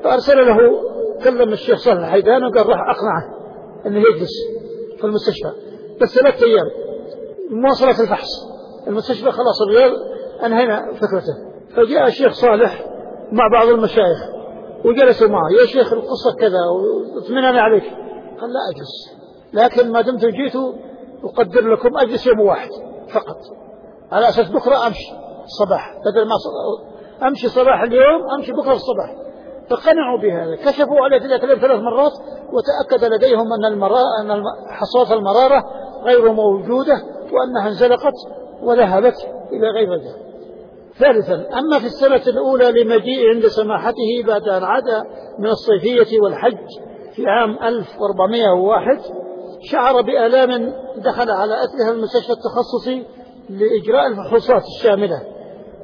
فأرسل له كلم الشيخ صالح الحيدان وقال راح أقنعه أنه يجلس في المستشفى. بس ثلاث أيام. مواصله الفحص. المستشفى خلاص الرياض أنهينا فكرته. فجاء الشيخ صالح مع بعض المشايخ وجلسوا معه. يا شيخ القصة كذا واطمئنان عليك. قال لا أجلس. لكن ما دمتم جيتوا أقدر لكم أجلس يوم واحد فقط. على أساس بكرة أمشي. الصباح بدل ما أمشي صباح اليوم أمشي بكرة الصباح. فقنعوا بهذا. كشفوا عليه ذلك ثلاث مرات وتأكد لديهم أن المرا... أن حصوات المرارة غير موجودة وأنها انزلقت وذهبت إلى غير ذلك. ثالثا أما في السنة الأولى لمجيء عند سماحته بعد أن عاد من الصيفية والحج في عام 1401 شعر بآلام دخل على أثرها المستشفى التخصصي لإجراء الفحوصات الشاملة.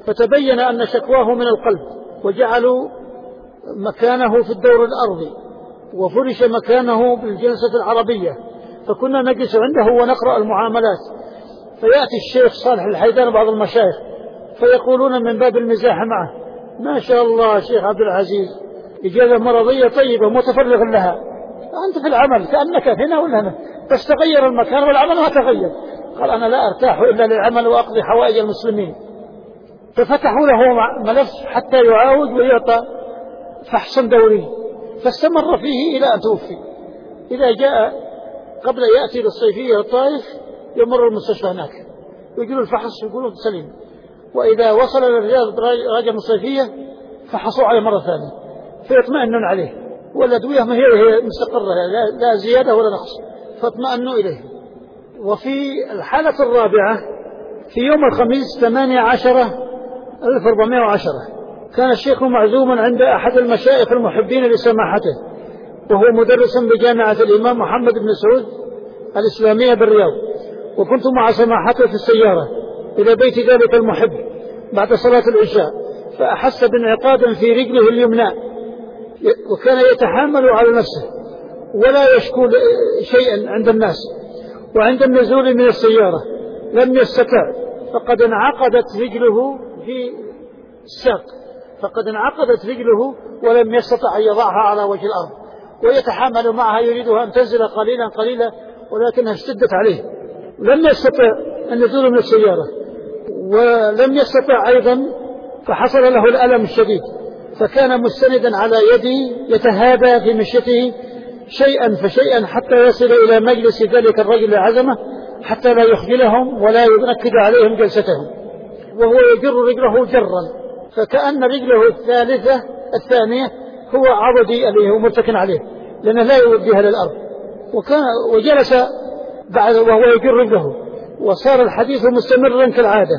فتبين أن شكواه من القلب وجعلوا مكانه في الدور الأرضي وفرش مكانه بالجلسة العربية. فكنا نجلس عنده ونقرأ المعاملات. فيأتي الشيخ صالح الحيدان بعض المشايخ فيقولون من باب المزاح معه ما شاء الله شيخ عبد العزيز إجازة مرضية طيبة متفرغ لها. أنت في العمل كأنك هنا ولا هنا؟ بس تغير المكان والعمل ما تغير. قال أنا لا أرتاح إلا للعمل وأقضي حوائج المسلمين. ففتحوا له ملف حتى يعاود ويعطى فحصا دوري. فاستمر فيه إلى أن توفي. إذا جاء قبل يأتي للصيفية الطائف يمر المستشفى هناك. ويجوا الفحص ويقولون سليم. وإذا وصل للرياض راجع من الصيفية فحصوا عليه مرة ثانية. فيطمئنون عليه. والأدوية ما هي مستقرة لا, زيادة ولا نقص. فاطمأنوا إليه. وفي الحالة الرابعة في يوم الخميس 18 1410 كان الشيخ معزوما عند أحد المشايخ المحبين لسماحته وهو مدرس بجامعة الإمام محمد بن سعود الإسلامية بالرياض. وكنت مع سماحته في السيارة إلى بيت ذلك المحب بعد صلاة العشاء فأحس بانعقاد في رجله اليمنى وكان يتحامل على نفسه ولا يشكو شيئا عند الناس. وعند النزول من السيارة لم يستطع فقد انعقدت رجله في الساق. فقد انعقدت رجله ولم يستطع أن يضعها على وجه الأرض. ويتحامل معها يريدها أن تنزل قليلا قليلا ولكنها اشتدت عليه. لم يستطع النزول من السيارة. ولم يستطع أيضا فحصل له الألم الشديد. فكان مستندا على يدي يتهادى في مشيته شيئا فشيئا حتى يصل إلى مجلس ذلك الرجل العزمة حتى لا يخجلهم ولا ينكد عليهم جلستهم. وهو يجر رجله جرا فكأن رجله الثالثة الثانية هو عضدي الذي هو مرتكن عليه لأنه لا يوديها للأرض. وكان وجلس بعد وهو يجر رجله وصار الحديث مستمرا كالعادة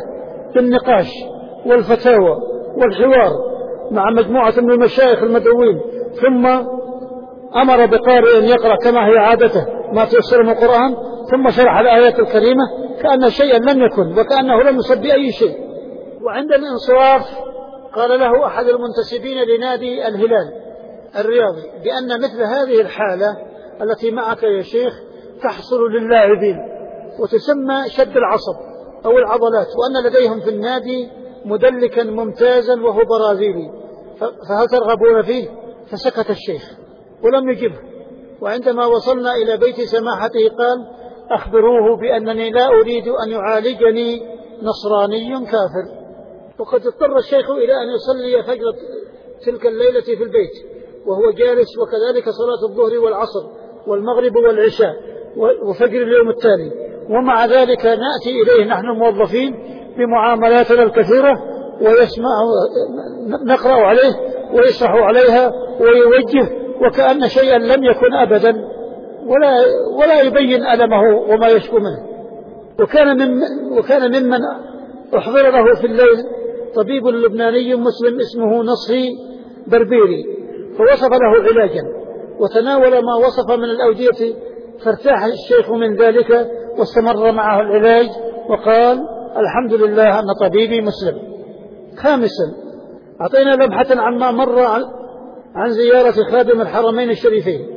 بالنقاش والفتاوى والحوار مع مجموعة من المشايخ المدعوين ثم أمر بقارئ أن يقرأ كما هي عادته ما تيسر من القرآن ثم شرح الآيات الكريمة كأن شيئا لم يكن وكأنه لم يصب بأي شيء. وعند الانصراف قال له أحد المنتسبين لنادي الهلال الرياضي بأن مثل هذه الحالة التي معك يا شيخ تحصل للاعبين وتسمى شد العصب أو العضلات وأن لديهم في النادي مدلكا ممتازا وهو برازيلي. فهل ترغبون فيه؟ فسكت الشيخ ولم يجبه. وعندما وصلنا إلى بيت سماحته قال أخبروه بأنني لا أريد أن يعالجني نصراني كافر. وقد اضطر الشيخ إلى أن يصلي فجر تلك الليلة في البيت وهو جالس وكذلك صلاة الظهر والعصر والمغرب والعشاء وفجر اليوم التالي. ومع ذلك نأتي إليه نحن الموظفين بمعاملاتنا الكثيرة ويسمع نقرأ عليه ويشرح عليها ويوجه وكأن شيئا لم يكن أبدا ولا ولا يبين ألمه وما يشكو منه. وكان من وكان ممن أحضر له في الليل طبيب لبناني مسلم اسمه نصري بربيري فوصف له علاجا وتناول ما وصف من الأودية فارتاح الشيخ من ذلك واستمر معه العلاج وقال الحمد لله أن طبيبي مسلم. خامسا أعطينا لمحة عما مر عن زيارة خادم الحرمين الشريفين.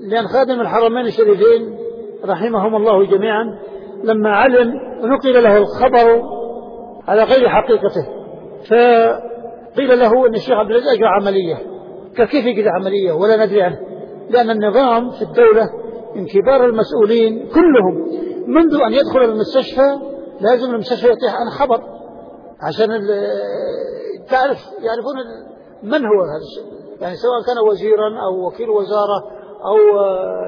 لأن خادم الحرمين الشريفين رحمهم الله جميعا لما علم نقل له الخبر على غير حقيقته. فقيل له أن الشيخ عبد العزيز أجرى عملية. كيف يجري عملية؟ ولا ندري عنه. لأن النظام في الدولة من كبار المسؤولين كلهم منذ أن يدخل المستشفى لازم المستشفى يعطيه عن خبر. عشان تعرف يعرفون من هو هذا الشيء يعني سواء كان وزيرا أو وكيل وزارة أو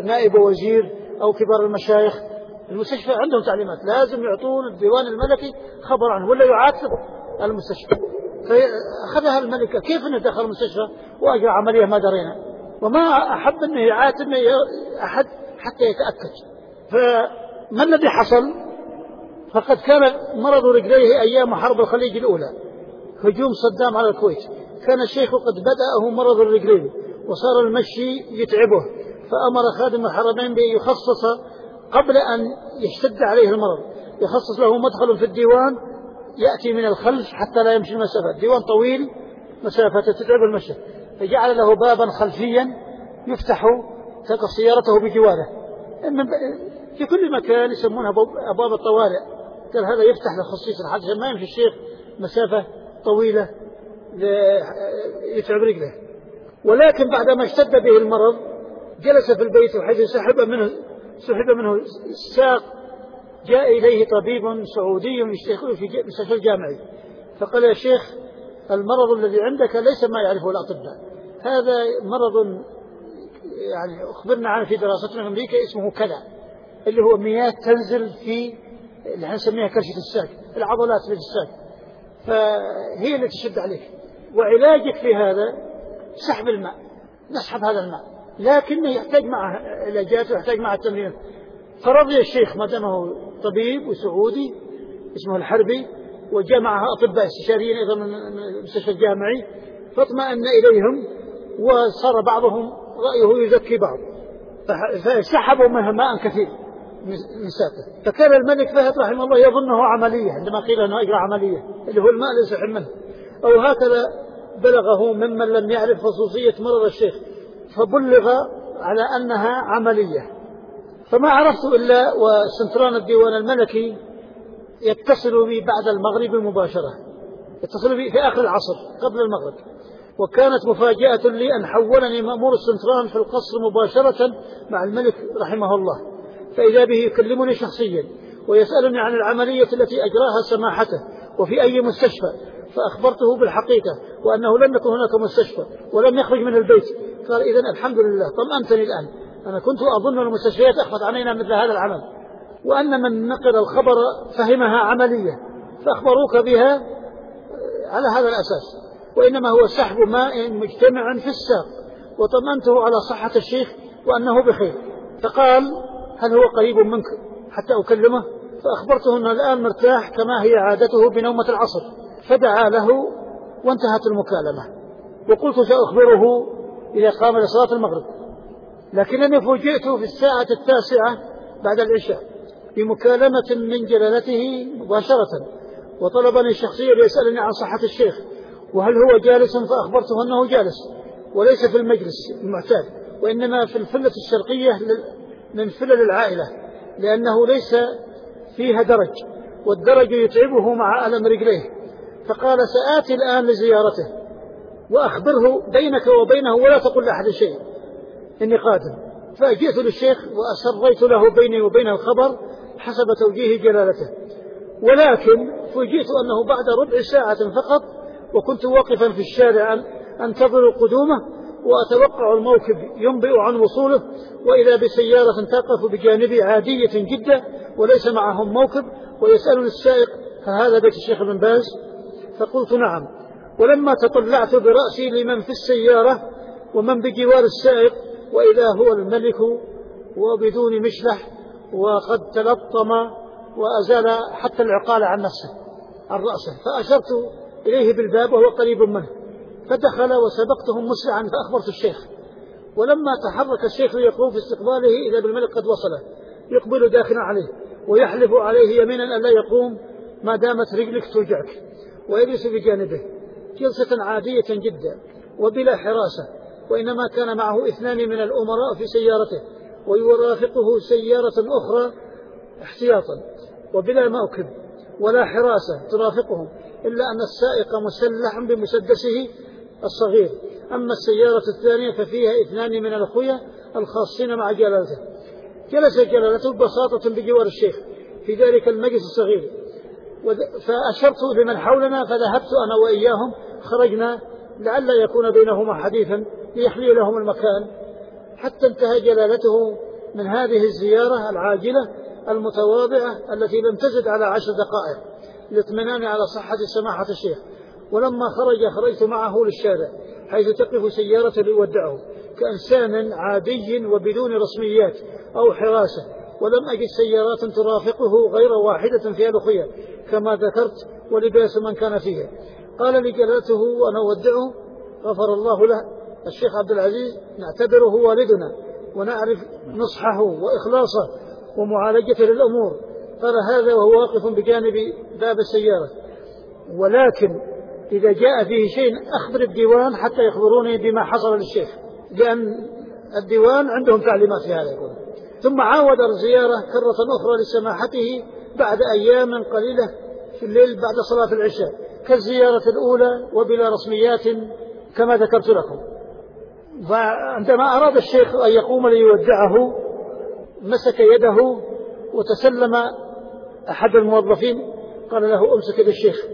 نائب وزير أو كبار المشايخ. المستشفى عندهم تعليمات. لازم يعطون الديوان الملكي خبر عنه ولا يعاتب المستشفى. فأخذها الملكة. كيف أنه دخل المستشفى؟ وأجرى عملية ما درينا. وما أحب أنه يعاتب أحد حتى يتأكد. فما الذي حصل؟ فقد كان مرض رجليه أيام حرب الخليج الأولى. هجوم صدام على الكويت. كان الشيخ قد بدأه مرض الرجلين وصار المشي يتعبه. فأمر خادم الحرمين بأن يخصص قبل أن يشتد عليه المرض. يخصص له مدخل في الديوان يأتي من الخلف حتى لا يمشي المسافة. الديوان طويل مسافة تتعب المشي فجعل له بابا خلفيا يفتح تلقى سيارته بجواره. في كل مكان يسمونها أبواب الطوارئ. قال هذا يفتح لخصيص الحدث ما يمشي الشيخ مسافة طويلة يتعب رجله. ولكن بعدما اشتد به المرض جلس في البيت وحيث سحب منه سحب منه الساق جاء إليه طبيب سعودي في مستشفى الجامعي فقال يا شيخ المرض الذي عندك ليس ما يعرفه الأطباء. هذا مرض يعني أخبرنا عنه في دراستنا في أمريكا اسمه كذا اللي هو مياه تنزل في اللي نسميها كرشة الساق العضلات في الساق. فهي اللي تشد عليك. وعلاجك في هذا سحب الماء نسحب هذا الماء. لكنه يحتاج معه علاجات ويحتاج معه تمرين. فرضي الشيخ ما دامه طبيب وسعودي اسمه الحربي وجاء معه أطباء استشاريين أيضا من المستشفى الجامعي فاطمأن إليهم وصار بعضهم رأيه يزكي بعض فسحبوا منها ماء كثير من ساقه فكان الملك فهد رحمه الله يظنه عملية عندما قيل أنه أجرى عملية اللي هو الماء الذي سحب منه. أو هكذا بلغه ممن لم يعرف خصوصية مرض الشيخ فبلغ على أنها عملية. فما عرفت إلا وسنترال الديوان الملكي يتصل بي بعد المغرب مباشرة. يتصل بي في آخر العصر قبل المغرب. وكانت مفاجأة لي أن حولني مأمور السنترال في القصر مباشرة مع الملك رحمه الله. فإذا به يكلمني شخصيا ويسألني عن العملية التي أجراها سماحته وفي أي مستشفى. فأخبرته بالحقيقة وأنه لم يكن هناك مستشفى ولم يخرج من البيت. قال إذا الحمد لله طمأنتني الآن. أنا كنت أظن المستشفيات أخفت علينا مثل هذا العمل. وأن من نقل الخبر فهمها عملية فأخبروك بها على هذا الأساس. وإنما هو سحب ماء مجتمع في الساق وطمأنته على صحة الشيخ وأنه بخير. فقال هل هو قريب منك؟ حتى أكلمه. فأخبرته أنه الآن مرتاح كما هي عادته بنومة العصر. فدعا له وانتهت المكالمة. وقلت سأخبره إذا قام لصلاة المغرب. لكنني فوجئت في الساعة التاسعة بعد العشاء بمكالمة من جلالته مباشرة وطلبني شخصيا ليسألني عن صحة الشيخ وهل هو جالس؟ فأخبرته أنه جالس وليس في المجلس المعتاد وإنما في الفلة الشرقية من فلل العائلة لأنه ليس فيها درج والدرج يتعبه مع ألم رجليه فقال سآتي الآن لزيارته وأخبره بينك وبينه ولا تقل لأحد شيء. إني قادم فأجئت للشيخ وأسريت له بيني وبينه الخبر حسب توجيه جلالته. ولكن فوجئت أنه بعد ربع ساعة فقط وكنت واقفا في الشارع أنتظر قدومه وأتوقع الموكب ينبئ عن وصوله وإذا بسيارة تقف بجانبي عادية جدا وليس معهم موكب ويسألني السائق هذا بيت الشيخ ابن باز؟ فقلت نعم. ولما تطلعت برأسي لمن في السيارة ومن بجوار السائق وإذا هو الملك وبدون مشلح وقد تلطم وأزال حتى العقال عن نفسه عن رأسه. فأشرت إليه بالباب وهو قريب منه. فدخل وسبقتهم مسرعا فأخبرت الشيخ. ولما تحرك الشيخ ليقوم في استقباله إذا بالملك قد وصله يقبل داخلا عليه ويحلف عليه يمينا أن لا يقوم ما دامت رجلك توجعك ويجلس بجانبه جلسة عادية جدا وبلا حراسة. وإنما كان معه اثنان من الأمراء في سيارته ويرافقه سيارة أخرى احتياطا وبلا موكب ولا حراسة ترافقهم إلا أن السائق مسلح بمسدسه الصغير. أما السيارة الثانية ففيها اثنان من الأخويا الخاصين مع جلالته. جلس جلالته ببساطة بجوار الشيخ في ذلك المجلس الصغير. فأشرت لمن حولنا فذهبت أنا وإياهم خرجنا لعل يكون بينهما حديثا ليحلي لهم المكان. حتى انتهى جلالته من هذه الزيارة العاجلة المتواضعة التي لم تزد على عشر دقائق الاطمئنان على صحة سماحة الشيخ. ولما خرج خرجت معه للشارع حيث تقف سيارة ليودعه كإنسان عادي وبدون رسميات أو حراسة ولم أجد سيارات ترافقه غير واحدة في الأخية كما ذكرت ولباس من كان فيها. قال لي جلالته وأنا أودعه غفر الله له. الشيخ عبد العزيز نعتبره والدنا ونعرف نصحه وإخلاصه ومعالجته للأمور. قال هذا وهو واقف بجانب باب السيارة. ولكن إذا جاء فيه شيء أخبر الديوان حتى يخبروني بما حصل للشيخ. لأن الديوان عندهم تعليمات في هذا يقول ثم عاود الزيارة كرة أخرى لسماحته بعد أيام قليلة في الليل بعد صلاة العشاء. كالزيارة الأولى وبلا رسميات كما ذكرت لكم. فعندما أراد الشيخ أن يقوم ليودعه مسك يده وتسلم أحد الموظفين قال له أمسك يد الشيخ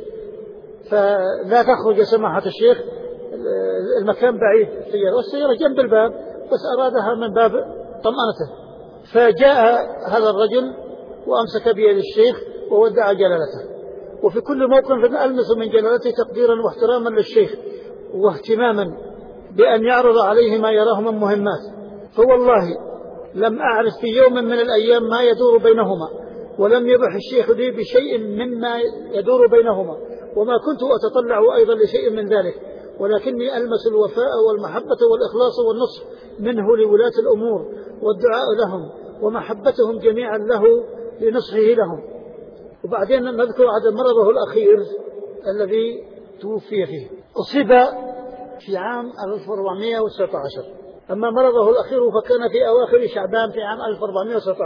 فلا تخرج سماحة الشيخ المكان بعيد السيارة والسيارة جنب الباب بس أرادها من باب طمأنتة. فجاء هذا الرجل وأمسك بيد الشيخ وودع جلالته. وفي كل موقف ألمس من جلالته تقديرا واحتراما للشيخ واهتماما بأن يعرض عليه ما يراه من مهمات. فوالله لم أعرف في يوم من الأيام ما يدور بينهما ولم يبح الشيخ لي بشيء مما يدور بينهما وما كنت أتطلع أيضا لشيء من ذلك. ولكني ألمس الوفاء والمحبة والإخلاص والنصح منه لولاة الأمور والدعاء لهم ومحبتهم جميعا له لنصحه لهم. وبعدين نذكر عدد مرضه الأخير الذي توفي فيه. أصيب في عام 1419 أما مرضه الأخير فكان في أواخر شعبان في عام 1419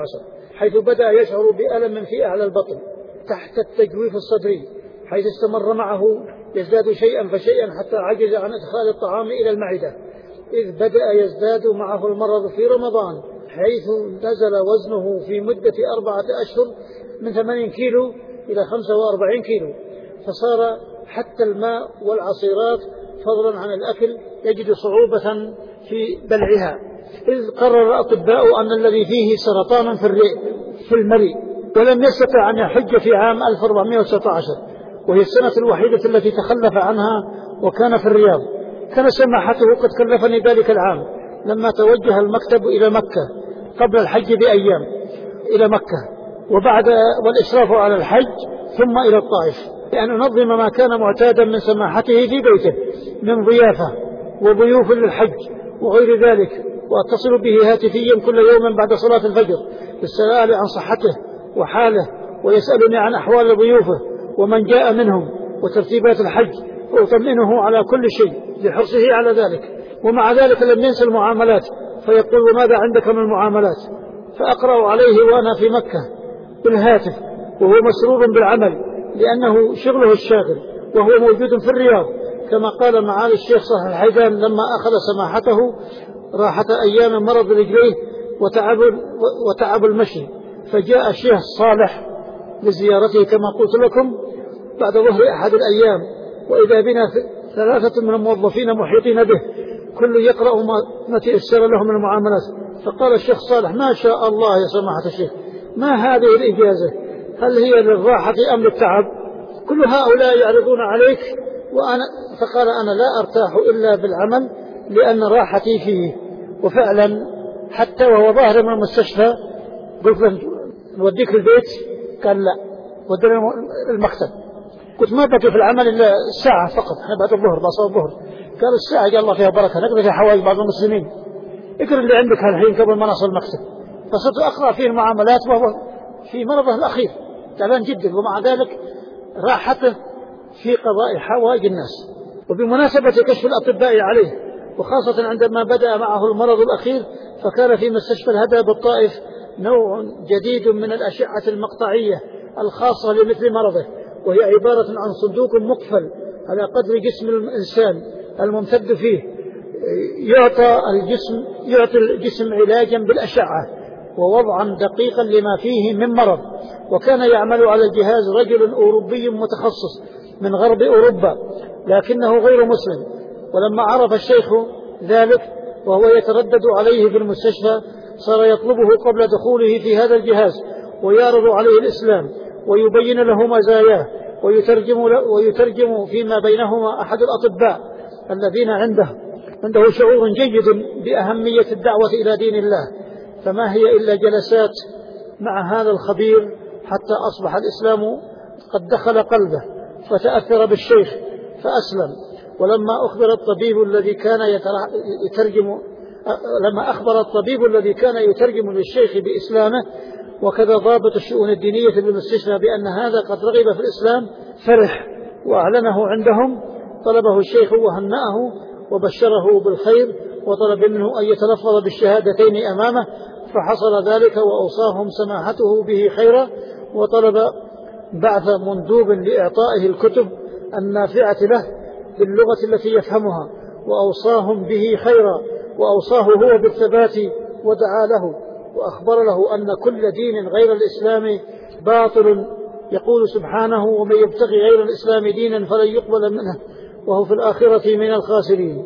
حيث بدأ يشعر بألم في أعلى البطن تحت التجويف الصدري حيث استمر معه يزداد شيئا فشيئا حتى عجز عن إدخال الطعام إلى المعدة. إذ بدأ يزداد معه المرض في رمضان حيث نزل وزنه في مدة أربعة أشهر من ثمانين كيلو إلى خمسة وأربعين كيلو. فصار حتى الماء والعصيرات فضلا عن الأكل يجد صعوبة في بلعها. إذ قرر الأطباء أن الذي فيه سرطان في الرئة في المريء ولم يستطع أن يحج في عام 1419 وهي السنة الوحيدة التي تخلف عنها وكان في الرياض. كان سماحته قد كلفني ذلك العام. لما توجه المكتب إلى مكة قبل الحج بأيام إلى مكة. وبعد والإشراف على الحج ثم إلى الطائف لأن أنظم ما كان معتادا من سماحته في بيته من ضيافة وضيوف للحج وغير ذلك وأتصل به هاتفيا كل يوم بعد صلاة الفجر للسؤال عن صحته وحاله ويسألني عن أحوال ضيوفه ومن جاء منهم وترتيبات الحج وأطمئنه على كل شيء لحرصه على ذلك. ومع ذلك لم ينسى المعاملات فيقول ماذا عندك من المعاملات؟ فأقرأ عليه وأنا في مكة. بالهاتف وهو مسرور بالعمل لأنه شغله الشاغل وهو موجود في الرياض. كما قال معالي الشيخ صالح الحيدان لما أخذ سماحته راحة أيام مرض رجليه وتعب, وتعب المشي. فجاء الشيخ صالح لزيارته كما قلت لكم بعد ظهر أحد الأيام. وإذا بنا ثلاثة من الموظفين محيطين به كل يقرأ ما تيسر له من المعاملات. فقال الشيخ صالح ما شاء الله يا سماحة الشيخ. ما هذه الإجازة؟ هل هي للراحة أم للتعب؟ كل هؤلاء يعرضون عليك وأنا فقال أنا لا أرتاح إلا بالعمل لأن راحتي فيه. وفعلا حتى وهو ظاهر من المستشفى قلت له نوديك البيت قال لا. ودنا المكتب. قلت ما بقي في العمل إلا ساعة فقط إحنا بعد الظهر بعد الظهر. قال الساعة قال الله فيها بركة نقضي فيها حوائج بعض المسلمين. اقرأ اللي عندك الحين قبل ما نصل المكتب. فصرت أقرأ فيه المعاملات وهو في مرضه الأخير تعبان جدا ومع ذلك راحته في قضاء حوائج الناس. وبمناسبة كشف الأطباء عليه وخاصة عندما بدأ معه المرض الأخير فكان في مستشفى الهدى بالطائف نوع جديد من الأشعة المقطعية الخاصة لمثل مرضه وهي عبارة عن صندوق مقفل على قدر جسم الإنسان الممتد فيه يعطى الجسم يعطي الجسم علاجا بالأشعة. ووضعا دقيقا لما فيه من مرض. وكان يعمل على الجهاز رجل أوروبي متخصص من غرب أوروبا لكنه غير مسلم. ولما عرف الشيخ ذلك وهو يتردد عليه في المستشفى صار يطلبه قبل دخوله في هذا الجهاز ويعرض عليه الإسلام ويبين له مزاياه ويترجم, ويترجم فيما بينهما أحد الأطباء الذين عنده. عنده شعور جيد بأهمية الدعوة إلى دين الله. فما هي إلا جلسات مع هذا الخبير حتى أصبح الإسلام قد دخل قلبه فتأثر بالشيخ فأسلم. ولما أخبر الطبيب الذي كان يترجم لما أخبر الطبيب الذي كان يترجم للشيخ بإسلامه وكذا ضابط الشؤون الدينية بالمستشفى بأن هذا قد رغب في الإسلام فرح وأعلنه عندهم طلبه الشيخ وهنأه وبشره بالخير وطلب منه أن يتلفظ بالشهادتين أمامه فحصل ذلك وأوصاهم سماحته به خيرا وطلب بعث مندوب لإعطائه الكتب النافعة له باللغة التي يفهمها وأوصاهم به خيرا وأوصاه هو بالثبات ودعا له وأخبر له أن كل دين غير الإسلام باطل. يقول سبحانه ومن يبتغي غير الإسلام دينا فلن يقبل منه وهو في الآخرة من الخاسرين.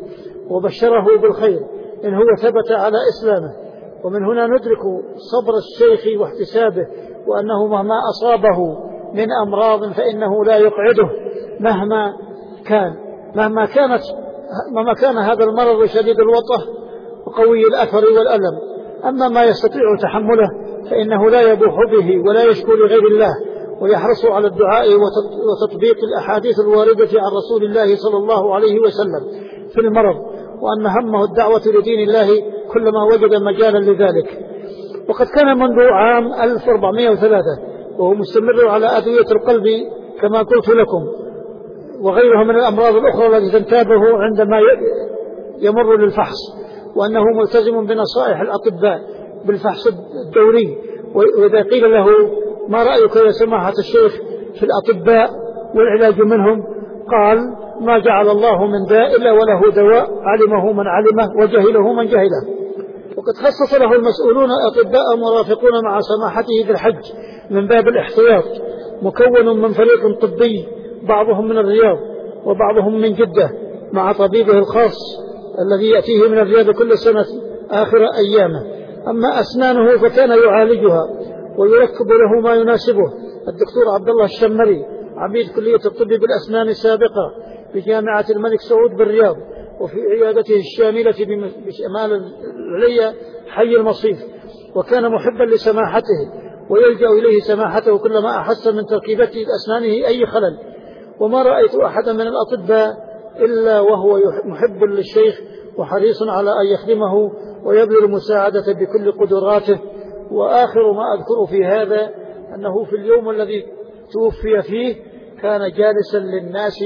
وبشره بالخير إن هو ثبت على إسلامه. ومن هنا ندرك صبر الشيخ واحتسابه وأنه مهما أصابه من أمراض فإنه لا يقعده مهما كان. مهما كانت مهما كان هذا المرض شديد الوطأ وقوي الأثر والألم. أما ما يستطيع تحمله فإنه لا يبوح به ولا يشكو لغير الله ويحرص على الدعاء وتطبيق الأحاديث الواردة عن رسول الله صلى الله عليه وسلم في المرض. وأن همه الدعوة لدين الله كلما وجد مجالا لذلك. وقد كان منذ عام 1403 وهو مستمر على أدوية القلب كما قلت لكم وغيرها من الأمراض الأخرى التي تنتابه عندما يمر للفحص وأنه ملتزم بنصائح الأطباء بالفحص الدوري. وإذا قيل له ما رأيك يا سماحة الشيخ في الأطباء والعلاج منهم؟ قال ما جعل الله من داء إلا وله دواء علمه من علمه وجهله من جهله. وقد خصص له المسؤولون أطباء مرافقون مع سماحته في الحج من باب الاحتياط. مكون من فريق طبي بعضهم من الرياض وبعضهم من جدة مع طبيبه الخاص الذي يأتيه من الرياض كل سنة آخر أيامه. أما أسنانه فكان يعالجها ويركب له ما يناسبه. الدكتور عبد الله الشمري عميد كلية الطب بالأسنان السابقة بجامعة الملك سعود بالرياض وفي عيادته الشاملة بشمال العليا حي المصيف وكان محبا لسماحته ويلجأ إليه سماحته كلما أحس من تركيبته لأسنانه أي خلل. وما رأيت أحدا من الأطباء إلا وهو محب للشيخ وحريص على أن يخدمه ويبذل المساعدة بكل قدراته. وآخر ما أذكر في هذا أنه في اليوم الذي توفي فيه كان جالسا للناس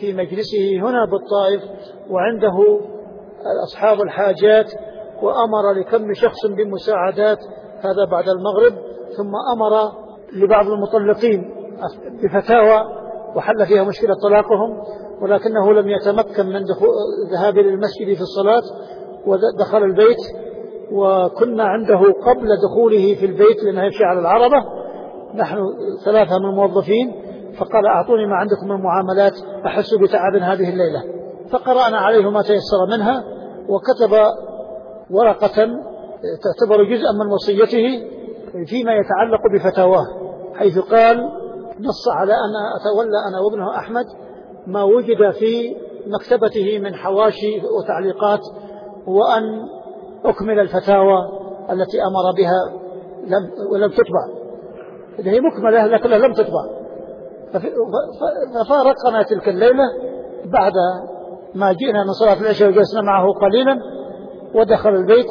في مجلسه هنا بالطائف وعنده أصحاب الحاجات وأمر لكم شخص بمساعدات هذا بعد المغرب ثم أمر لبعض المطلقين بفتاوى وحل فيها مشكلة طلاقهم ولكنه لم يتمكن من ذهاب للمسجد في الصلاة ودخل البيت وكنا عنده قبل دخوله في البيت لأنه يمشي على العربة. نحن ثلاثة من الموظفين فقال أعطوني ما عندكم من معاملات أحس بتعب هذه الليلة. فقرأنا عليه ما تيسر منها وكتب ورقة تعتبر جزءا من وصيته فيما يتعلق بفتاواه حيث قال نص على أن أتولى أنا وابنه أحمد ما وجد في مكتبته من حواشي وتعليقات وأن أكمل الفتاوى التي أمر بها لم ولم تطبع اللي هي مكملة لكنها لم تطبع ففارقنا تلك الليلة بعد ما جئنا من صلاة العشاء وجلسنا معه قليلا ودخل البيت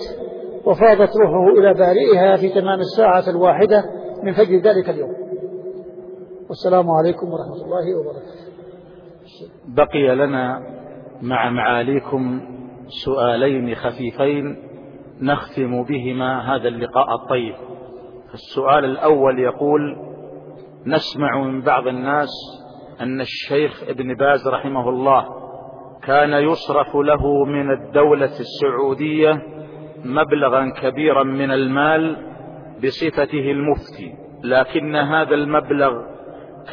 وفاضت روحه إلى بارئها في تمام الساعة الواحدة من فجر ذلك اليوم. والسلام عليكم ورحمة الله وبركاته. بقي لنا مع معاليكم سؤالين خفيفين نختم بهما هذا اللقاء الطيب. السؤال الأول يقول نسمع من بعض الناس أن الشيخ ابن باز رحمه الله كان يصرف له من الدولة السعودية مبلغا كبيرا من المال بصفته المفتي لكن هذا المبلغ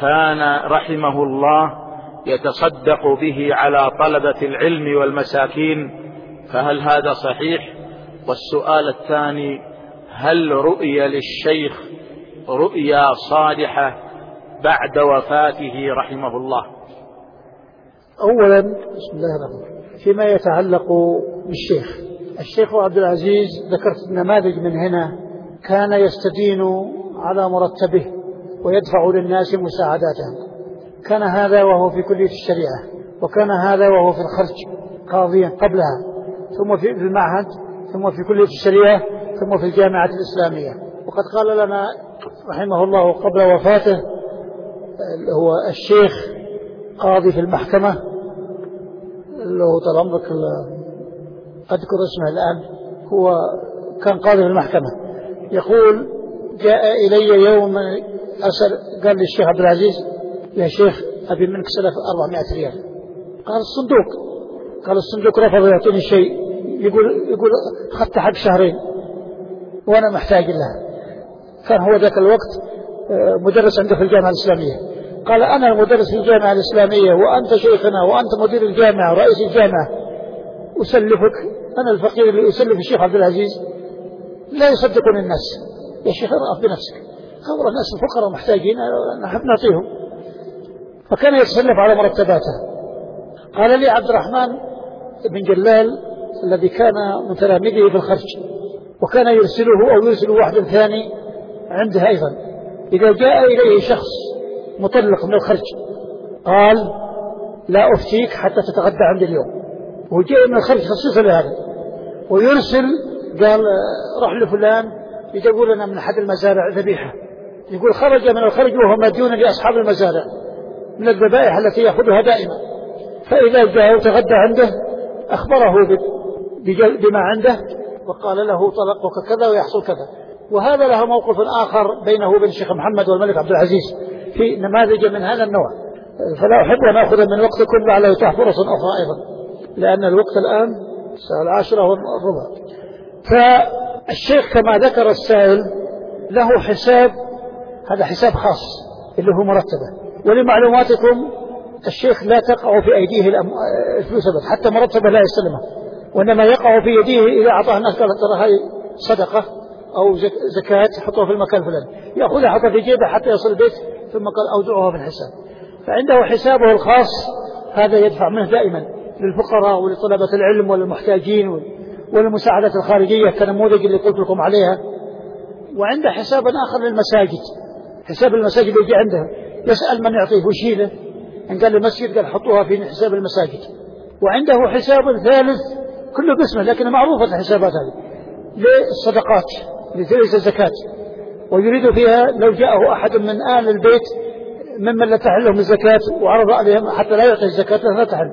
كان رحمه الله يتصدق به على طلبة العلم والمساكين فهل هذا صحيح؟ والسؤال الثاني هل رؤي للشيخ رؤيا صالحة بعد وفاته رحمه الله. أولا بسم الله الرحمن الرحيم فيما يتعلق بالشيخ. الشيخ عبد العزيز ذكرت نماذج من هنا. كان يستدين على مرتبه ويدفع للناس مساعداتهم كان هذا وهو في كلية الشريعة وكان هذا وهو في الخرج قاضيا قبلها ثم في المعهد ثم في كلية الشريعة ثم في الجامعة الإسلامية. وقد قال لنا رحمه الله قبل وفاته هو الشيخ قاضي في المحكمة هو طال عمرك أذكر اسمه الآن هو كان قاضي في المحكمة. يقول جاء إلي يوم أسأل قال لي الشيخ عبد العزيز يا شيخ أبي منك سلف 400 ريال. قال الصندوق. قال الصندوق رفض يعطيني شيء. يقول يقول أخذت حق شهرين وأنا محتاج لها. كان هو ذاك الوقت آه، مدرس عنده في الجامعة الإسلامية. قال أنا مدرس في الجامعة الإسلامية وأنت شيخنا وأنت مدير الجامعة ورئيس الجامعة أسلفك. أنا الفقير اللي أسلف الشيخ عبد العزيز. لا يصدقون الناس. يا شيخ ارأف بنفسك. خبر الناس الفقراء محتاجين نحب نعطيهم. فكان يتسلف على مرتباته. قال لي عبد الرحمن بن جلال الذي كان من تلاميذه في الخرج وكان يرسله أو يرسل واحد ثاني عنده أيضا. إذا جاء إليه شخص مطلق من الخرج قال لا أفتيك حتى تتغدى عندي اليوم. وجاء من الخرج خصيصا لهذا. ويرسل قال روح لفلان. يقول لنا من أحد المزارع ذبيحة. يقول خرج من الخرج وهو مديون لأصحاب المزارع من الذبائح التي يأخذها دائما. فإذا جاء وتغدى عنده أخبره بما عنده وقال له طلقك كذا ويحصل كذا. وهذا له موقف آخر بينه وبين الشيخ محمد والملك عبد العزيز في نماذج من هذا النوع. فلا أحب أن أخذ من وقتكم لعله يتاح فرص أخرى أيضا لأن الوقت الآن الساعة العاشرة والربع. فالشيخ كما ذكر السائل له حساب هذا حساب خاص اللي هو مرتبة. ولمعلوماتكم الشيخ لا تقع في أيديه الفلوس حتى مرتبة لا يستلمها وإنما يقع في يديه إذا أعطاه الناس قال ترى هذه صدقة. أو زكاة حطوها في المكان الفلاني. يأخذها حتى في جيبه حتى يصل البيت ثم قال أودعها في الحساب. فعنده حسابه الخاص هذا يدفع منه دائما للفقراء ولطلبة العلم وللمحتاجين والمساعدات الخارجية كنموذج اللي قلت لكم عليها. وعنده حساب آخر للمساجد. حساب المساجد يجي عنده. يسأل من يعطيه ويشيله إن قال المسجد قال حطوها في حساب المساجد. وعنده حساب ثالث كله باسمه لكن معروفة الحسابات هذه. للصدقات. ليس الزكاة. ويريد فيها لو جاءه أحد من آل البيت ممن لا تحل لهم الزكاة وعرض عليهم حتى لا يعطي الزكاة لا تحل.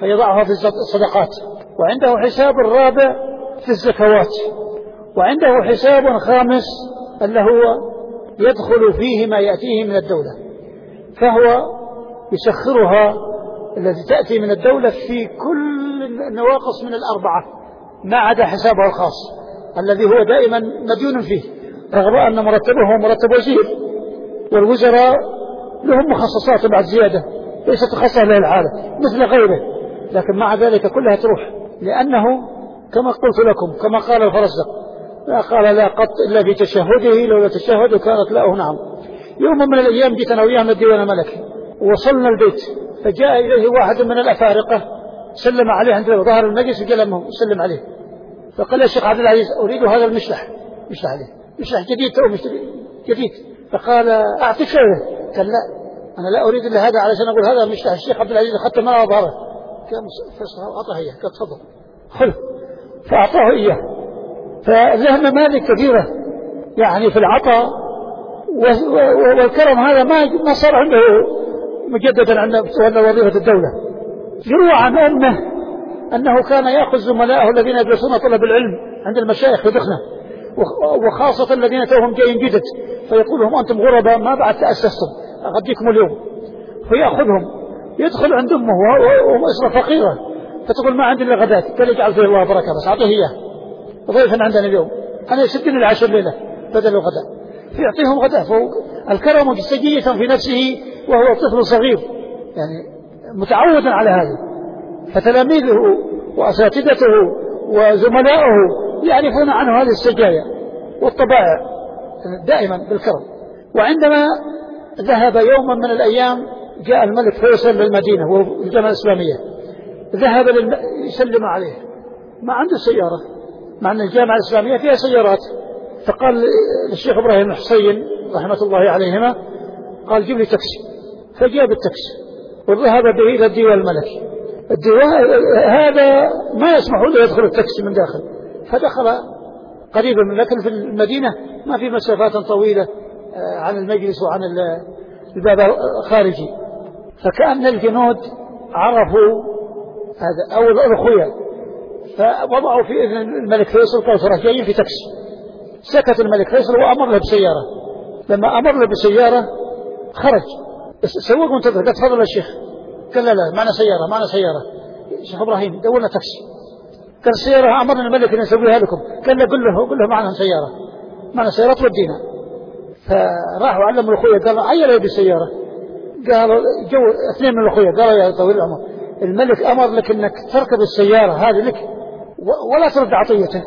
فيضعها في الصدقات. وعنده حساب رابع في الزكوات. وعنده حساب خامس اللي هو يدخل فيه ما يأتيه من الدولة. فهو يسخرها التي تأتي من الدولة في كل النواقص من الأربعة ما عدا حسابه الخاص. الذي هو دائما مديون فيه رغم أن مرتبه هو مرتب وزير والوزراء لهم مخصصات بعد زيادة ليست خاصة له الحالة مثل غيره لكن مع ذلك كلها تروح لأنه كما قلت لكم كما قال الفرزدق لا قال لا قط إلا في تشهده لولا تشهده كانت له نعم. يوم من الأيام جيت أنا وياه من الديوان الملكي ووصلنا البيت فجاء إليه واحد من الأفارقة سلم عليه عند ظهر المجلس لما سلم عليه. فقال يا شيخ عبد العزيز أريد هذا المشلح مشلح عليه مشلح جديد تو جديد. فقال أعطيك شيء قال لا. أنا لا أريد إلا هذا علشان أقول هذا مشلح الشيخ عبد العزيز أخذت ما ظهره قال أعطاه إياه. قال تفضل. خذ فأعطاه إياه. فله مالك كثيرة يعني في العطاء. والكرم هذا ما ما صار عنده مجددا عند وظيفة الدولة. يروى عن أمه أنه كان يأخذ زملائه الذين يدرسون طلب العلم عند المشايخ في دخنة وخاصة الذين توهم جايين جدد فيقول لهم أنتم غرباء ما بعد تأسستم أغديكم اليوم. فيأخذهم يدخل عند أمه وأسرة فقيرة فتقول ما عندي إلا غداة قال يجعل فيه الله بركة بس أعطيه إياه. ضيفا عندنا اليوم. أنا يسدني العشر ليلة بدل الغداء. فيعطيهم غداء الكرم سجية في نفسه وهو طفل صغير يعني متعود على هذا فتلاميذه وأساتذته وزملائه يعرفون عنه هذه السجايا والطبائع دائما بالكرم. وعندما ذهب يوما من الأيام جاء الملك فيصل للمدينة والجامعة الإسلامية. ذهب يسلم عليه. ما عنده سيارة. مع أن الجامعة الإسلامية فيها سيارات. فقال للشيخ إبراهيم الحسين رحمة الله عليهما قال جيب لي تاكسي. فجاب التاكسي. وذهب به إلى الديوان الملكي. الديوان هذا ما يسمح له يدخل التاكسي من داخل. فدخل قريبا من لكن في المدينة ما في مسافات طويلة آه، عن المجلس وعن الباب الخارجي. فكأن الجنود عرفوا هذا أو الأخويا. فوضعوا في إذن الملك فيصل قال جايين في تاكسي. سكت الملك فيصل وأمر له بسيارة. لما أمر له بسيارة خرج. سوق منتظر قال تفضل يا شيخ. قال لا لا معنا سيارة معنا سيارة. شيخ إبراهيم دورنا تاكسي. قال السيارة أمرنا الملك أن نسويها لكم. قال له قل له قل له معنا سيارة. معنا سيارة تودينا. فراحوا علموا الأخويا قال عيل يبي السيارة قالوا جو اثنين من الأخويا. قالوا يا طويل العمر الملك أمر لك أنك تركب السيارة هذه لك ولا ترد عطيته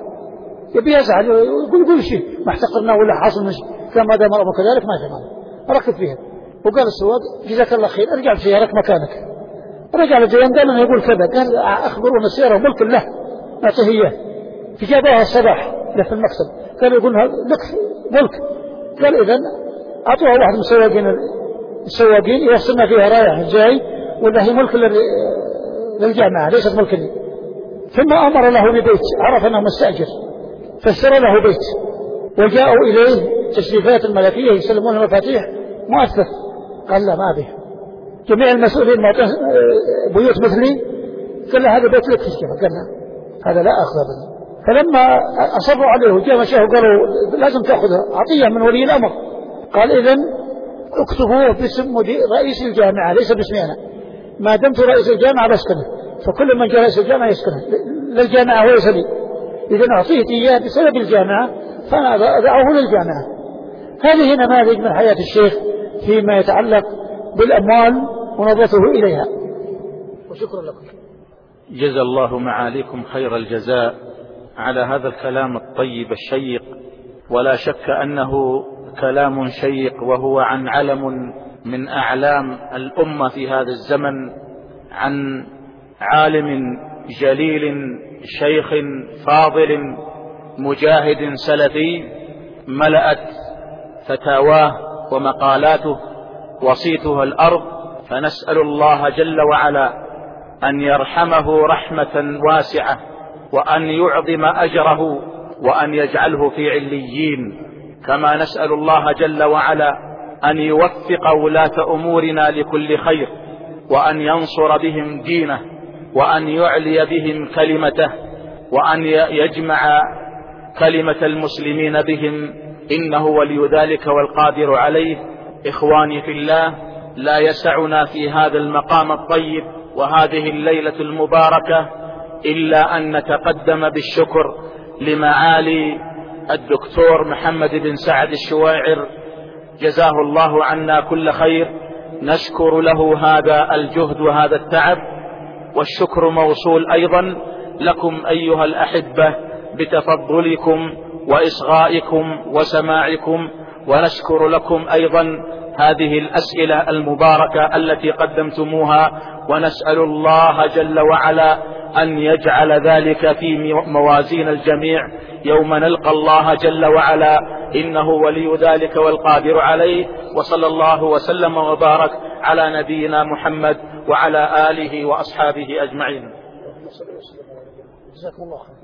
يبي يزعل يقول يقول شيء. ما احتقرنا ولا حاصل مش كان ما دام كذلك ما في ركب فيها. وقال السواق جزاك الله خير ارجع بسيارتك مكانك. رجع للديوان قال أنا يقول كذا قال ان السياره ملك له إياه. فجابوها الصباح له في المكتب قال يقول لك ملك. قال اذا أعطوها واحد من السواقين السواقين يوصلنا فيها رايح جاي ولا هي ملك للجامعة ليست ملك لي. ثم أمر له ببيت عرف أنه مستأجر. فاشترى له بيت. وجاءوا إليه تشريفات الملكية يسلمون المفاتيح مؤثر قال لا ما به جميع المسؤولين بيوت مثلي قال له هذا بيت لك في قال لا هذا لا أخذ أبدا فلما أصروا عليه وجاء مشاه وقالوا لازم تأخذها عطية من ولي الأمر. قال إذا اكتبوه باسم رئيس الجامعة ليس باسمي أنا. ما دمت رئيس الجامعة بسكنه. فكل من جلس الجامعة يسكنه. للجامعة وليس لي إذا أعطيت إياه بسبب الجامعة فأنا أدعه للجامعة. هذه نماذج من حياة الشيخ فيما يتعلق بالأموال ونظرته إليها. وشكرا لكم. جزا الله معاليكم خير الجزاء على هذا الكلام الطيب الشيق ولا شك أنه كلام شيق وهو عن علم من أعلام الأمة في هذا الزمن عن عالم جليل شيخ فاضل مجاهد سلفي ملأت فتاواه ومقالاته وصيتها الأرض فنسأل الله جل وعلا أن يرحمه رحمة واسعة وأن يعظم أجره وأن يجعله في عليين. كما نسأل الله جل وعلا أن يوفق ولاة أمورنا لكل خير وأن ينصر بهم دينه وأن يعلي بهم كلمته وأن يجمع كلمة المسلمين بهم إنه ولي ذلك والقادر عليه. إخواني في الله لا يسعنا في هذا المقام الطيب وهذه الليلة المباركة إلا أن نتقدم بالشكر لمعالي الدكتور محمد بن سعد الشواعر جزاه الله عنا كل خير. نشكر له هذا الجهد وهذا التعب والشكر موصول أيضا لكم أيها الأحبة بتفضلكم وإصغائكم وسماعكم ونشكر لكم أيضا هذه الأسئلة المباركة التي قدمتموها ونسأل الله جل وعلا أن يجعل ذلك في موازين الجميع. يوم نلقى الله جل وعلا إنه ولي ذلك والقادر عليه وصلى الله وسلم وبارك على نبينا محمد وعلى آله وأصحابه أجمعين. جزاكم الله خير.